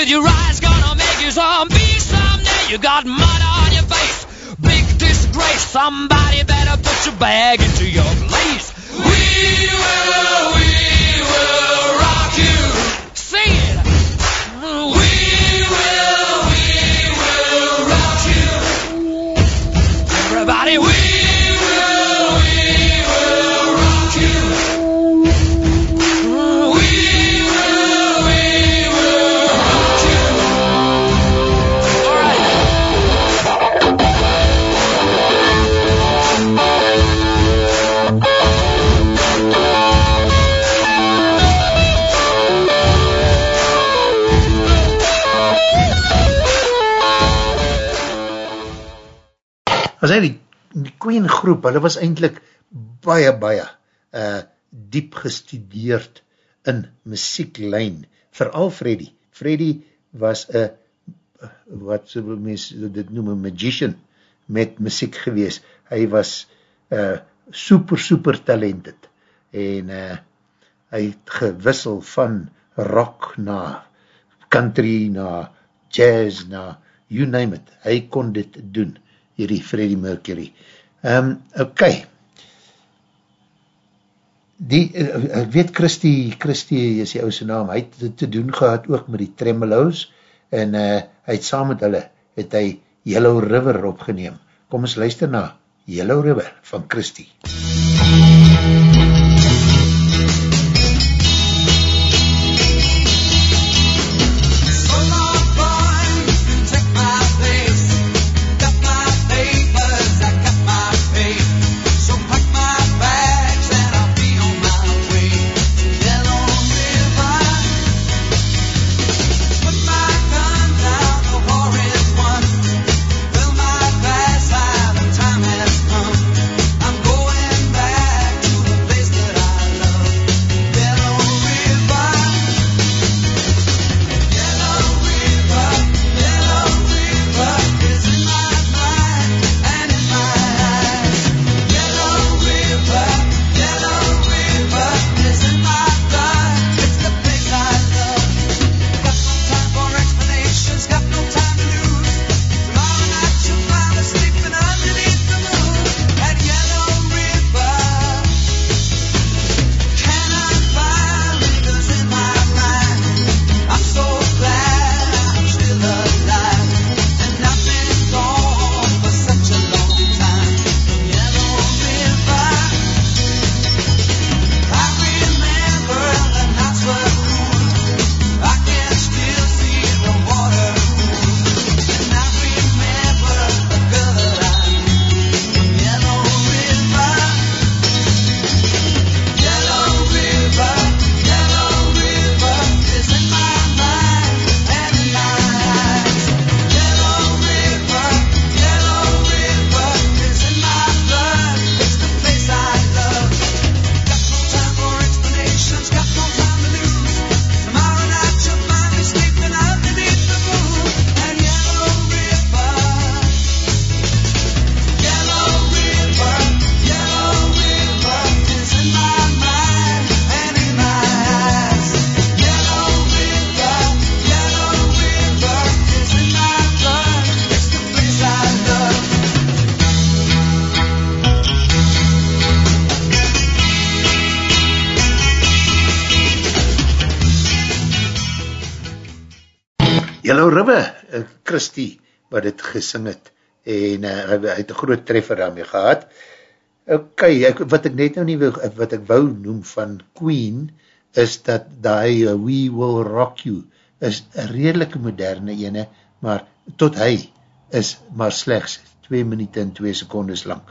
with your eyes. Gonna make you someday. You got mud on your face, big disgrace. Somebody better put your bag into your place. We will, we will rock you. Sing it. We will, we will rock you. Everybody, As hy die, die Queen groep, hulle was eindelijk baie, baie uh, diep gestudeerd in muzieklijn, vooral Freddy. Freddy was een, wat so mens dit noem, een magician met muziek gewees. Hy was uh, super, super talented en uh, hy het gewissel van rock na country, na jazz, na you name it. Hy kon dit doen hierdie Freddie Mercury. Um, ok, die, uh, ek weet Christy, Christy is die ouse naam, hy het te doen gehad ook met die Tremolos, en uh, hy het saam met hulle, het hy Yellow River opgeneem. Kom ons luister na Yellow River van Christy. Time Yellow River, uh, Christy, wat het gesing het, en uh, hy hy het een groot treffer daarmee gehad. Ok, ek, wat ek net nou nie wil, wat ek wou noem van Queen, is dat die uh, We Will Rock You, is een redelike moderne ene, maar tot hy is maar slechts 2 minuut en 2 secondes lang.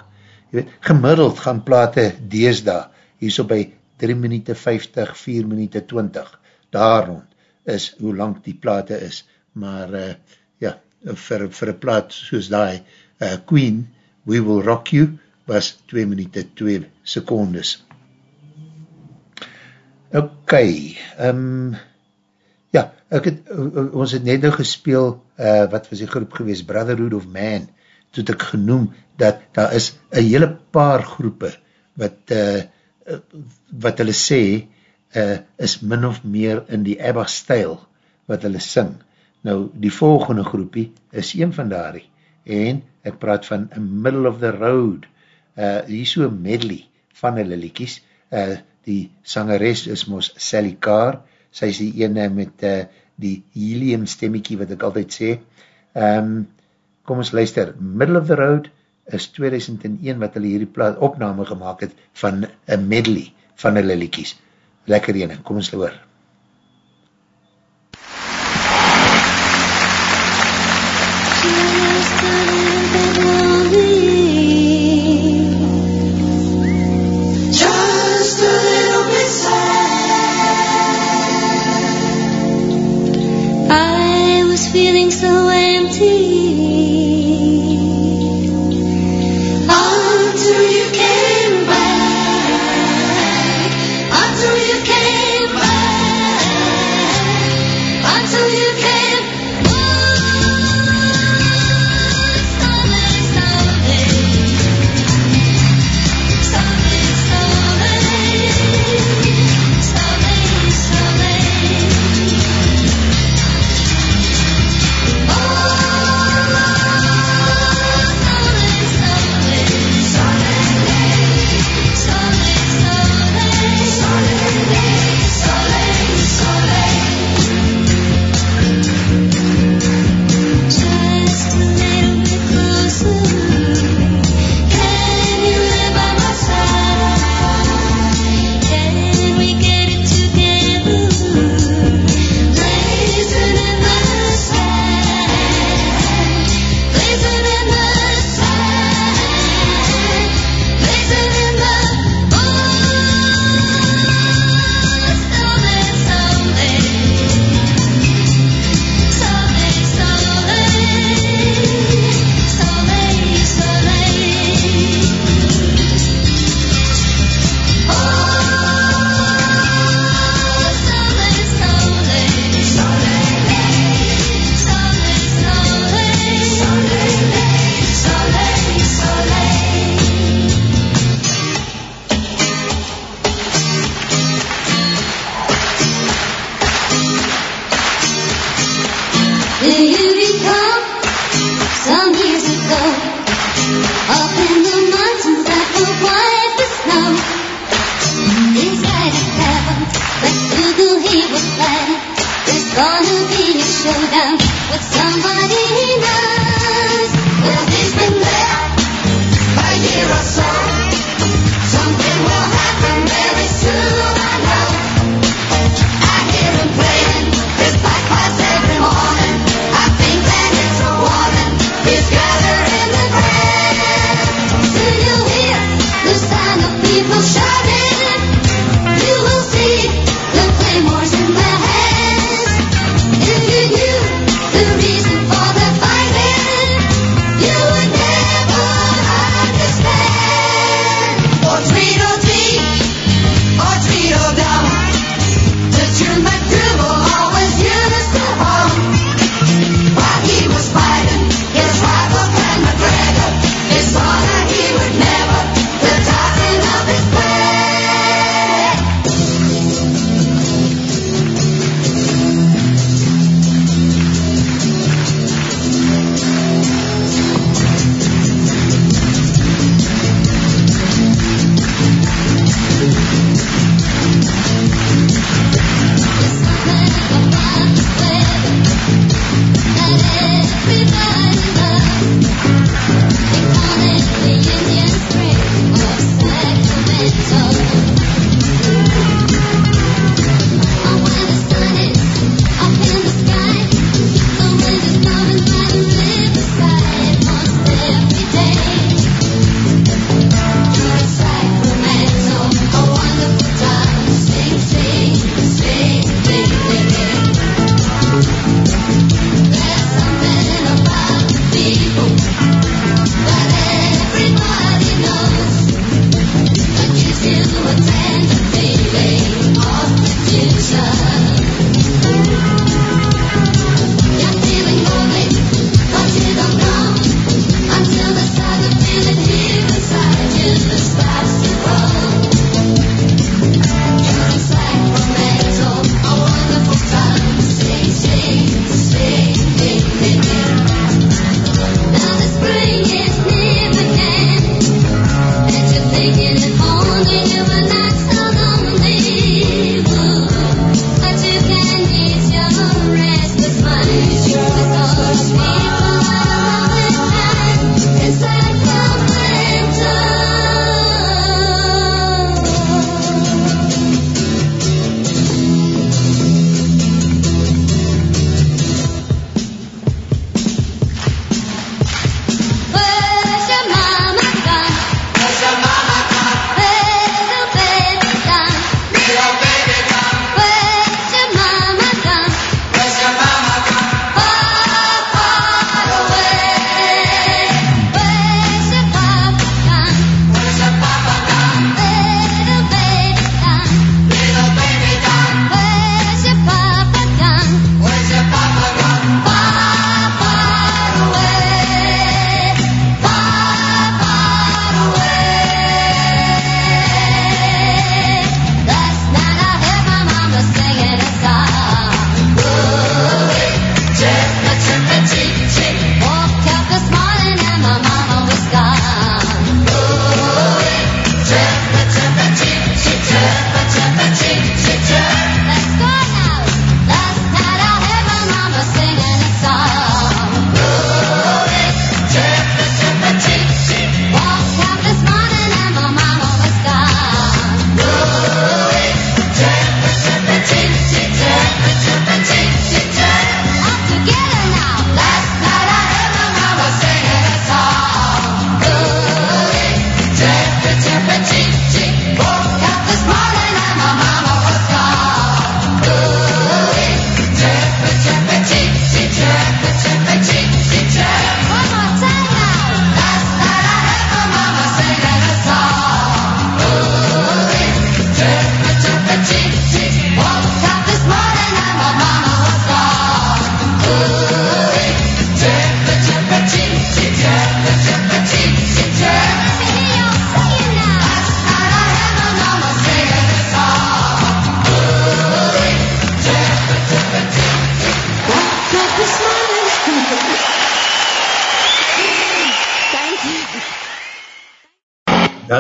Jy weet, gemiddeld gaan plate deesda, hier so by 3 minuut 50, 4 minuut 20, daarom is hoe lang die plate is, maar uh, ja, vir, vir een plaat soos die uh, Queen, We Will Rock You, was 2 minuut 2 secondes. Ok, um, ja, ek het, ons het net nou gespeel, uh, wat was die groep gewees, Brotherhood of Man, toe het ek genoem, dat daar is een hele paar groepe, wat, uh, wat hulle sê, uh, is min of meer in die ABBA stijl, wat hulle sing. Nou, die volgende groepie is een van daarie, en ek praat van A Middle of the Road, uh, hier so medley van hulle liekies, uh, die sangeres is mos Sally Carr, sy is die ene met uh, die helium stemmiekie wat ek altyd sê. Um, kom ons luister, Middle of the Road is 2001 wat hulle hierdie plaat opname gemaakt het van een medley van hulle liekies. Lekker ene, kom ons loor. Just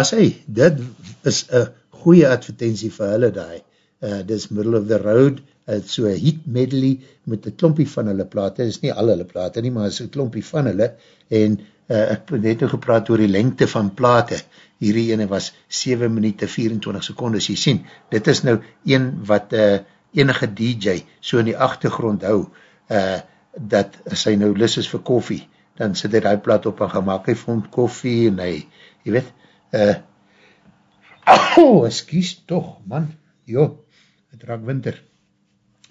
sê, dit is een goeie advertentie vir hulle daai. Uh, dit is middle of the road, uh, so een heat medley met een klompie van hulle plate, dit is nie al hulle plate nie, maar is een klompie van hulle, en uh, ek het net nou gepraat oor die lengte van plate, hierdie ene was 7 minuut 24 secondes, jy sien, dit is nou een wat uh, enige DJ so in die achtergrond hou, uh, dat sy nou lis is vir koffie, dan sit hy die plaat op en gemaakt, hy vond koffie en hy, jy weet, uh, (coughs) oh, excuse toch, man, joh, het raak winter.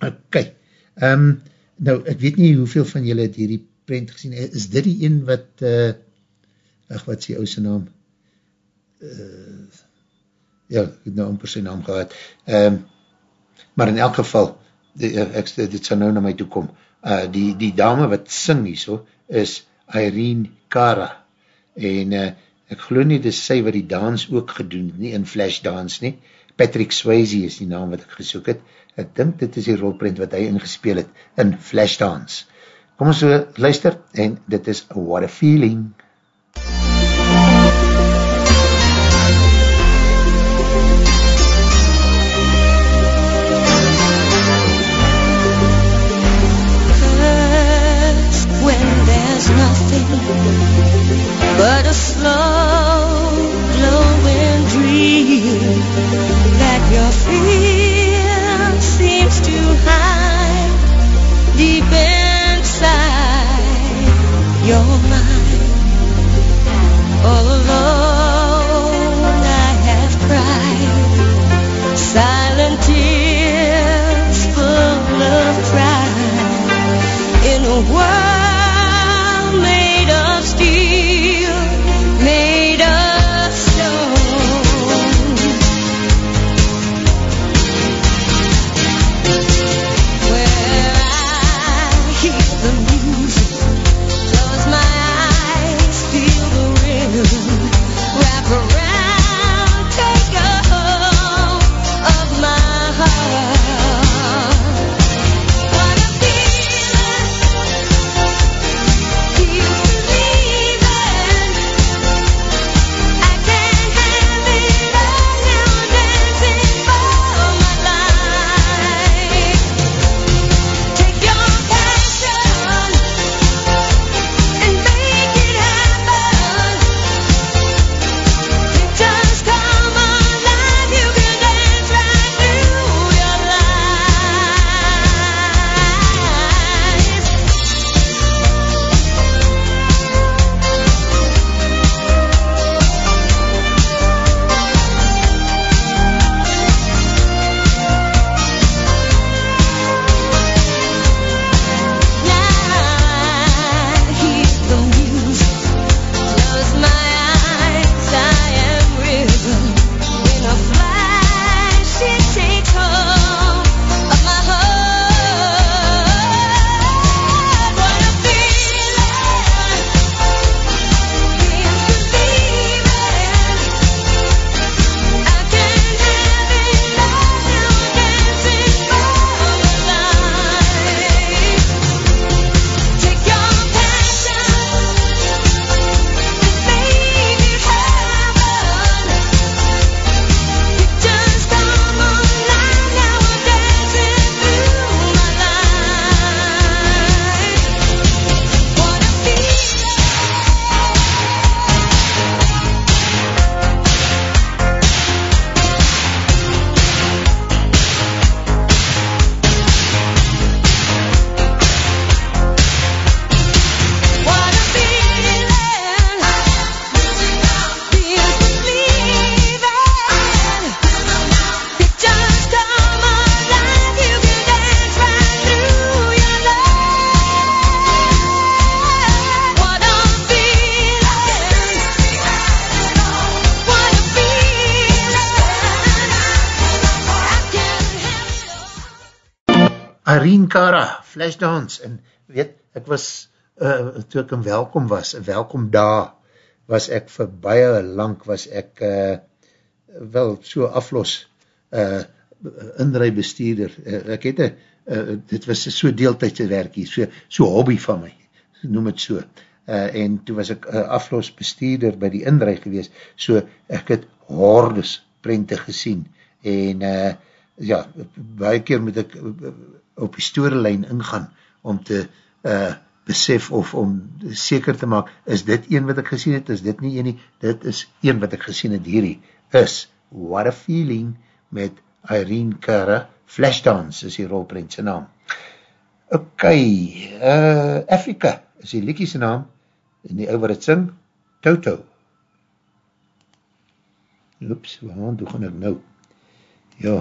Ok, um, nou, ek weet nie hoeveel van julle het hierdie prent gesien, is dit die een wat, uh, ach, wat is die ouse naam? Uh, ja, ek het nou amper sy naam gehad. Um, maar in elk geval, die, ek, dit sal nou na my toekom, uh, die, die dame wat sing nie so, is Irene Cara, en uh, ek geloof nie, dit is sy wat die dans ook gedoen, nie in Flashdance nie, Patrick Swayze is die naam wat ek gesoek het, ek dink dit is die rolprint wat hy ingespeel het, in Flashdance. Kom ons luister, en dit is What a Feeling. but a slow Flashdance, en weet, ek was, uh, toe ek in welkom was, welkom daar, was ek vir baie lang, was ek, uh, wel, so aflos, uh, inrijbestuurder, uh, ek het, uh, dit was so deeltijdse werk hier, so, so hobby van my, noem het so, uh, en toe was ek uh, aflos bestuurder by die inrij gewees, so ek het hordes prente gesien, en uh, ja, baie keer moet ek op die storylijn ingaan om te uh, besef of om seker te maak, is dit een wat ek gesien het, is dit nie een nie, dit is een wat ek gesien het hierdie, is What a Feeling met Irene Cara, Flashdance is die rolprentse naam. Ok, uh, Afrika is die liekiese naam, en die ou wat het sing, Toto. Oeps, waar doen ek nou? Ja,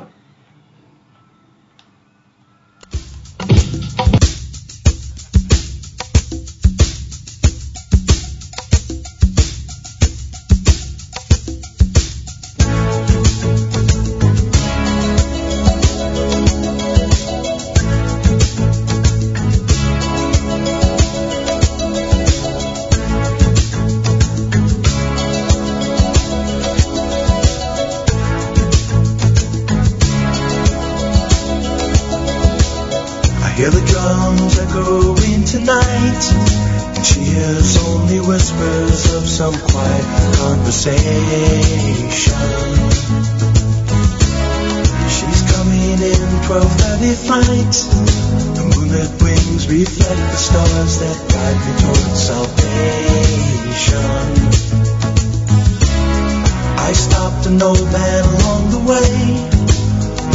an old man along the way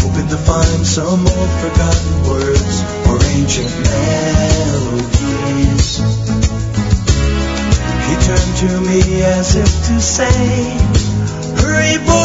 hoping to find some old forgotten words or ancient melodies. He turned to me as if to say, Hurry, boy,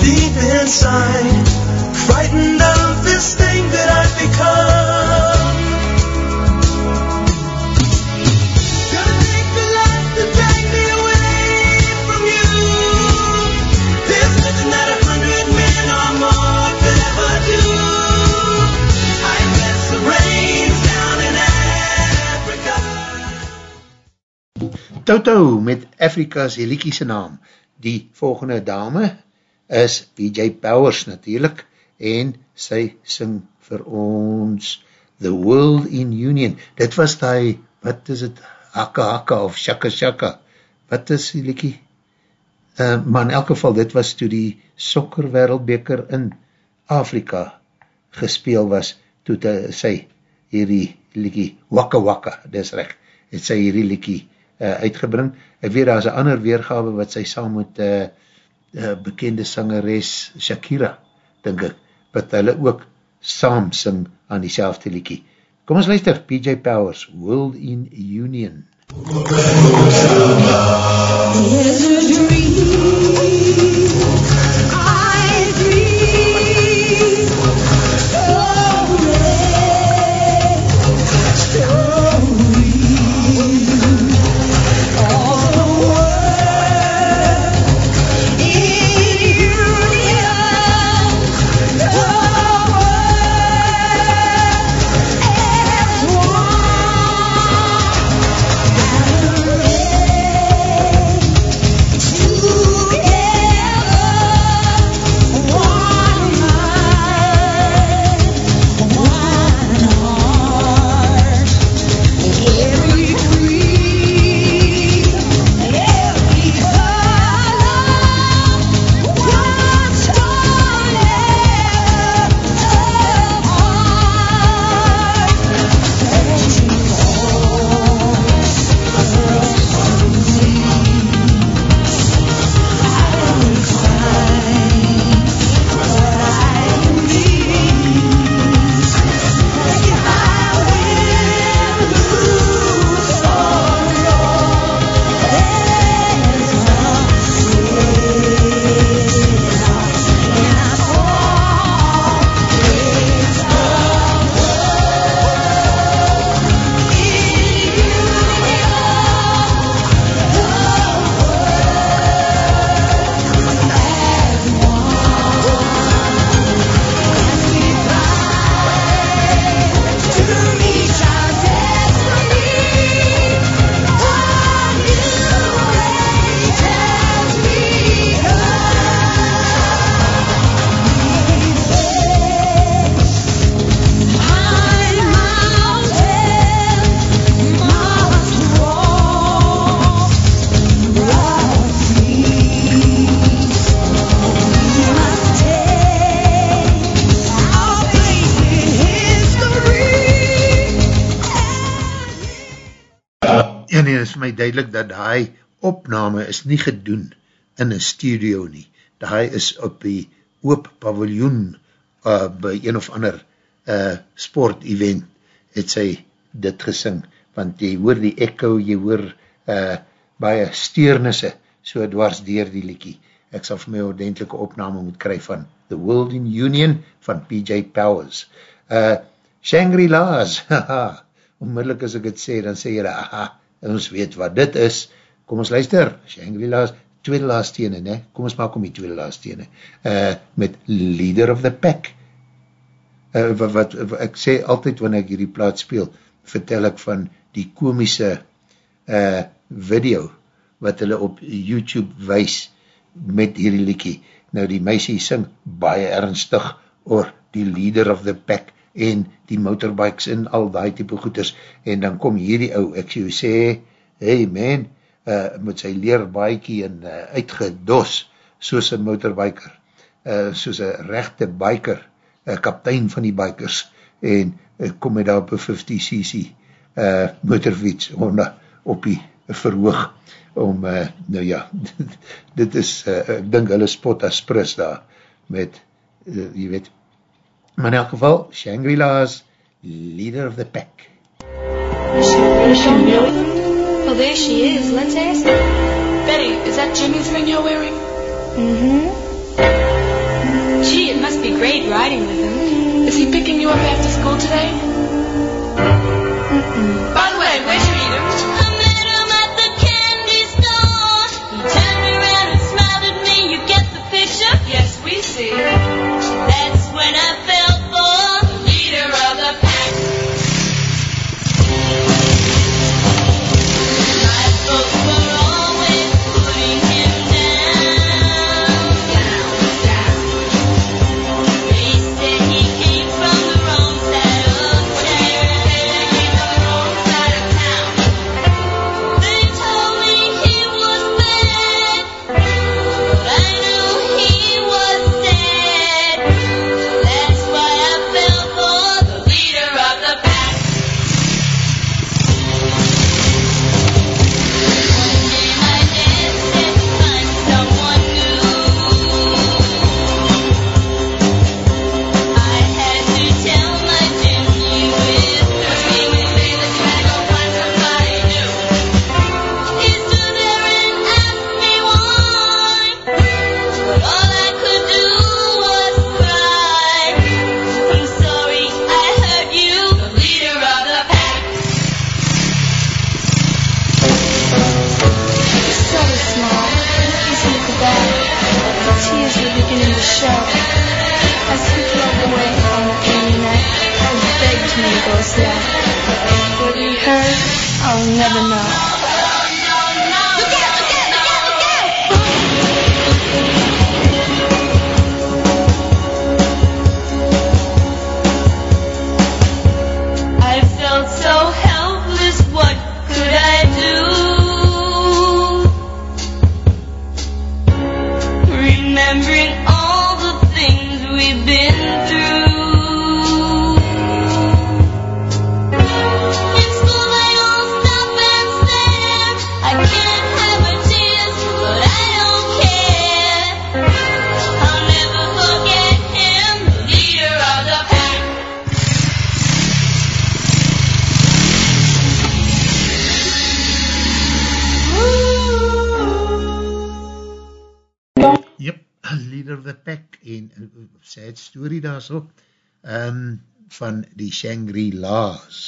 deep inside, frightened of this thing that I've become. Gonna take a lot to drag me away from you. There's nothing that a hundred men or more could ever do. I guess the rain's down in Africa. Toto met Afrika's Heliekiese naam. Die volgende dame is BJ Powers natuurlijk en sy sing vir ons The World in Union. Dit was die, wat is het, Hakka Hakka of Shaka Shaka. Wat is die liekie? Uh, maar in elk geval, dit was toe die sokker wereldbeker in Afrika gespeel was, toe te, sy hierdie liekie Wakka Wakka, dis recht, het sy hierdie liekie uh, uitgebring. Ek weet, daar is een ander weergawe wat sy saam met uh, uh, bekende sangeres Shakira, denk ek, wat hulle ook saam sing aan die selfde liekie. Kom ons luister, PJ Powers, World in Union. There's a dream is nie gedoen in een studio nie. Die is op die oop paviljoen uh, by een of ander uh, sport event het sy dit gesing, want jy hoor die echo, jy hoor uh, baie steernisse so dwars dier die liekie. Ek sal vir my ordentelike opname moet kry van The World in Union van PJ Powers. Uh, Shangri-La's, (laughs) haha, onmiddellik as ek het sê, dan sê jy, aha, ons weet wat dit is. Kom ons luister, Shangri-La's, tweede laastene, ne? kom ons maak om die tweede laastene, uh, met Leader of the Pack. Uh, wat, wat, wat, ek sê altyd wanneer ek hierdie plaat speel, vertel ek van die komische uh, video, wat hulle op YouTube wees, met hierdie liekie. Nou die meisie sing baie ernstig oor die leader of the pack en die motorbikes en al die type goeders en dan kom hierdie ou, ek sê hey man, uh, met sy leerbaakie en uh, uitgedos soos een motorbiker, uh, soos een rechte biker, een kaptein van die bikers en uh, kom hy daar op een 50cc uh, motorfiets om, op die verhoog om, uh, nou ja, (laughs) dit is, uh, ek dink hulle spot as pris daar, met, uh, jy weet, maar in elk geval, Shangri-La's Leader of the Pack. Well, there she is. Let's ask her. Betty, is that Jimmy's ring you're wearing? Mm-hmm. Gee, it must be great riding with him. Is he picking you up after school today? Mm-mm. En uh, sad story daar so um, van die Shangri-La's.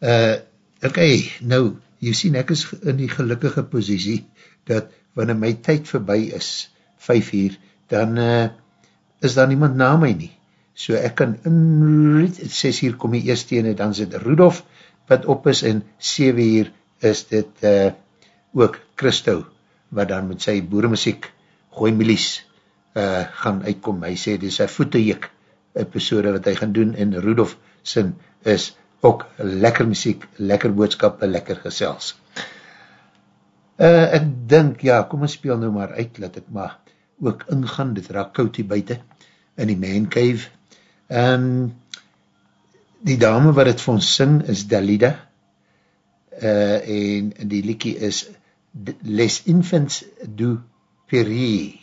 Uh, ok, nou, jy sien ek is in die gelukkige positie dat wanneer my tyd voorbij is, 5 uur, dan uh, is daar niemand na my nie. So ek kan in 6 uur kom die eerste ene, dan sit Rudolf wat op is en 7 uur is dit uh, ook Christo wat dan met sy boeremuziek gooi milies uh, gaan uitkom. Hy sê, dit is een voetejik episode wat hy gaan doen en Rudolf sin is ook lekker muziek, lekker boodskap, lekker gesels. Uh, ek dink, ja, kom ons speel nou maar uit, laat ek maar ook ingaan, dit raak koud hier buiten, in die man cave. Um, die dame wat het vir ons sing is Dalida, uh, en die liekie is Les Infants du Perrier.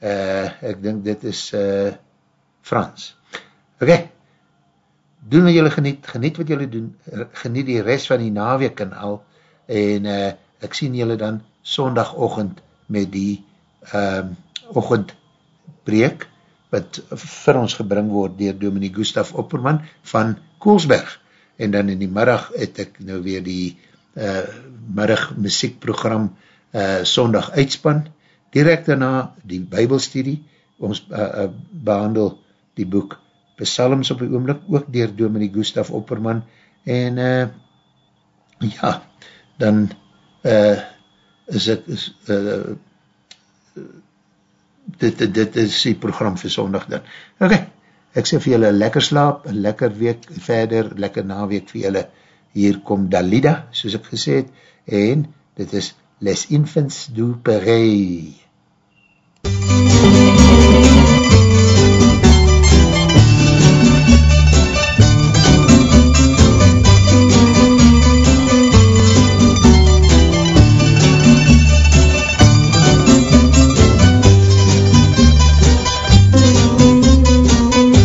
Uh, ek dink dit is uh, Frans. Ok, doen wat julle geniet, geniet wat julle doen, r- geniet die rest van die naweek en al, en uh, ek sien julle dan sondagochtend met die um, ochendbreek, wat vir ons gebring word dier Dominique Gustaf Opperman van Koolsberg. En dan in die middag het ek nou weer die uh, middag muziekprogram uh, Sondag Uitspan. Direct daarna die bybelstudie. Ons uh, uh, behandel die boek Psalms op die oomlik, ook dier Dominique Gustaf Opperman. En uh, ja, dan uh, is ek is, uh, dit, dit, dit is die program vir sondag dan. Ok, ek sê vir julle lekker slaap, lekker week verder, lekker naweek vir julle. Hier kom Dalida, soos ek gesê het, en dit is Les Infants du.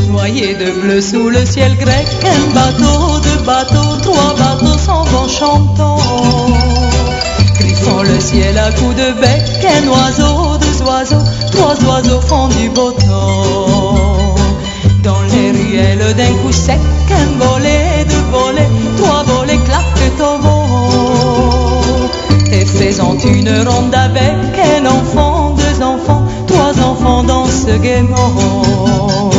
Noyé de bleu sous le ciel grec, un bateau, deux bateaux, trois bateaux s'en vont chantant. Le ciel à coups de bec, un oiseau, deux oiseaux, trois oiseaux font du beau temps. Dans les ruelles d'un coup sec, un volet, deux volets, trois volets claquent au vent. Et faisant une ronde avec un enfant, deux enfants, trois enfants dansent gaiement.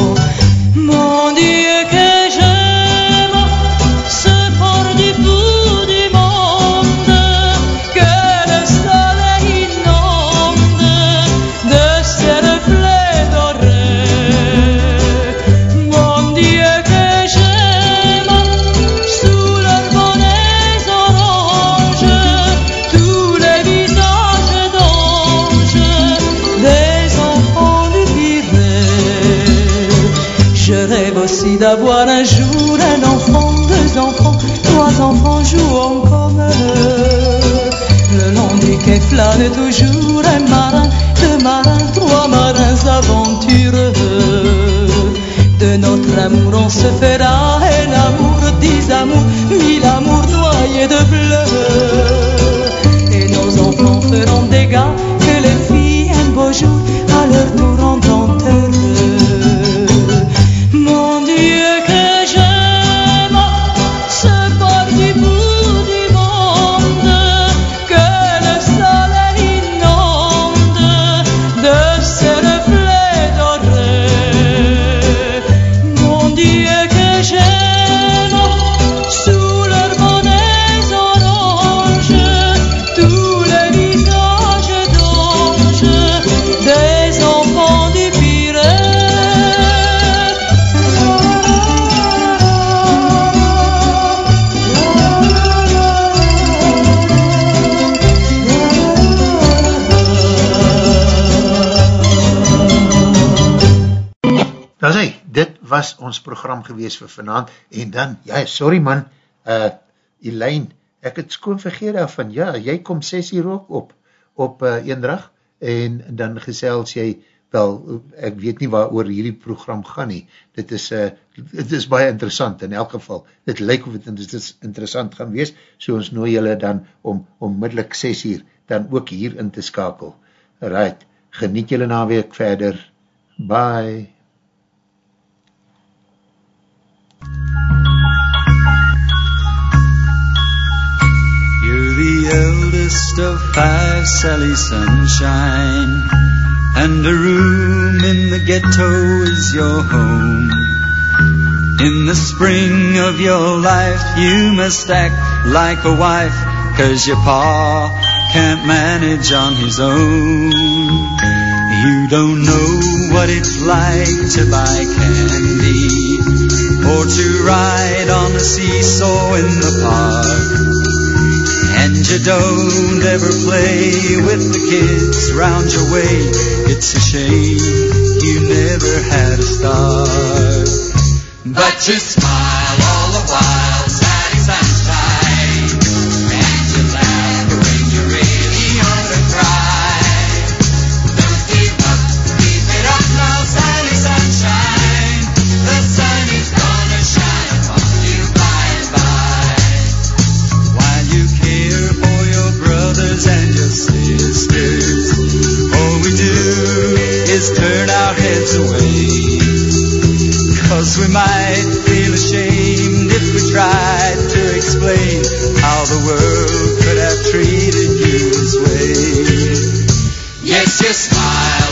Flâne toujours un marin, deux marins, trois marins aventureux. De notre amour on se fera un amour, dix amours, mille amours noyés de bleu. Was ons program gewees vir vanavond, en dan, ja, sorry man, uh, Elaine, ek het skoon vergeer daarvan, ja, jy kom 6 uur ook op, op uh, Eendrag, en dan gesels jy, wel, ek weet nie waar oor hierdie program gaan nie, dit is, uh, dit is baie interessant in elk geval, dit lyk of het interessant gaan wees, so ons nooi julle dan om onmiddellik 6 uur, dan ook hier in te skakel. Right, geniet julle naweek verder, bye. You're the eldest of five, Sally Sunshine. And a room in the ghetto is your home. In the spring of your life, you must act like a wife, cause your pa can't manage on his own. You don't know what it's like to buy candy, or to ride on a seesaw in the park. And you don't ever play with the kids round your way. It's a shame you never had a start. But you smile Cause we might feel ashamed if we tried to explain how the world could have treated you this way. Yes, you smile.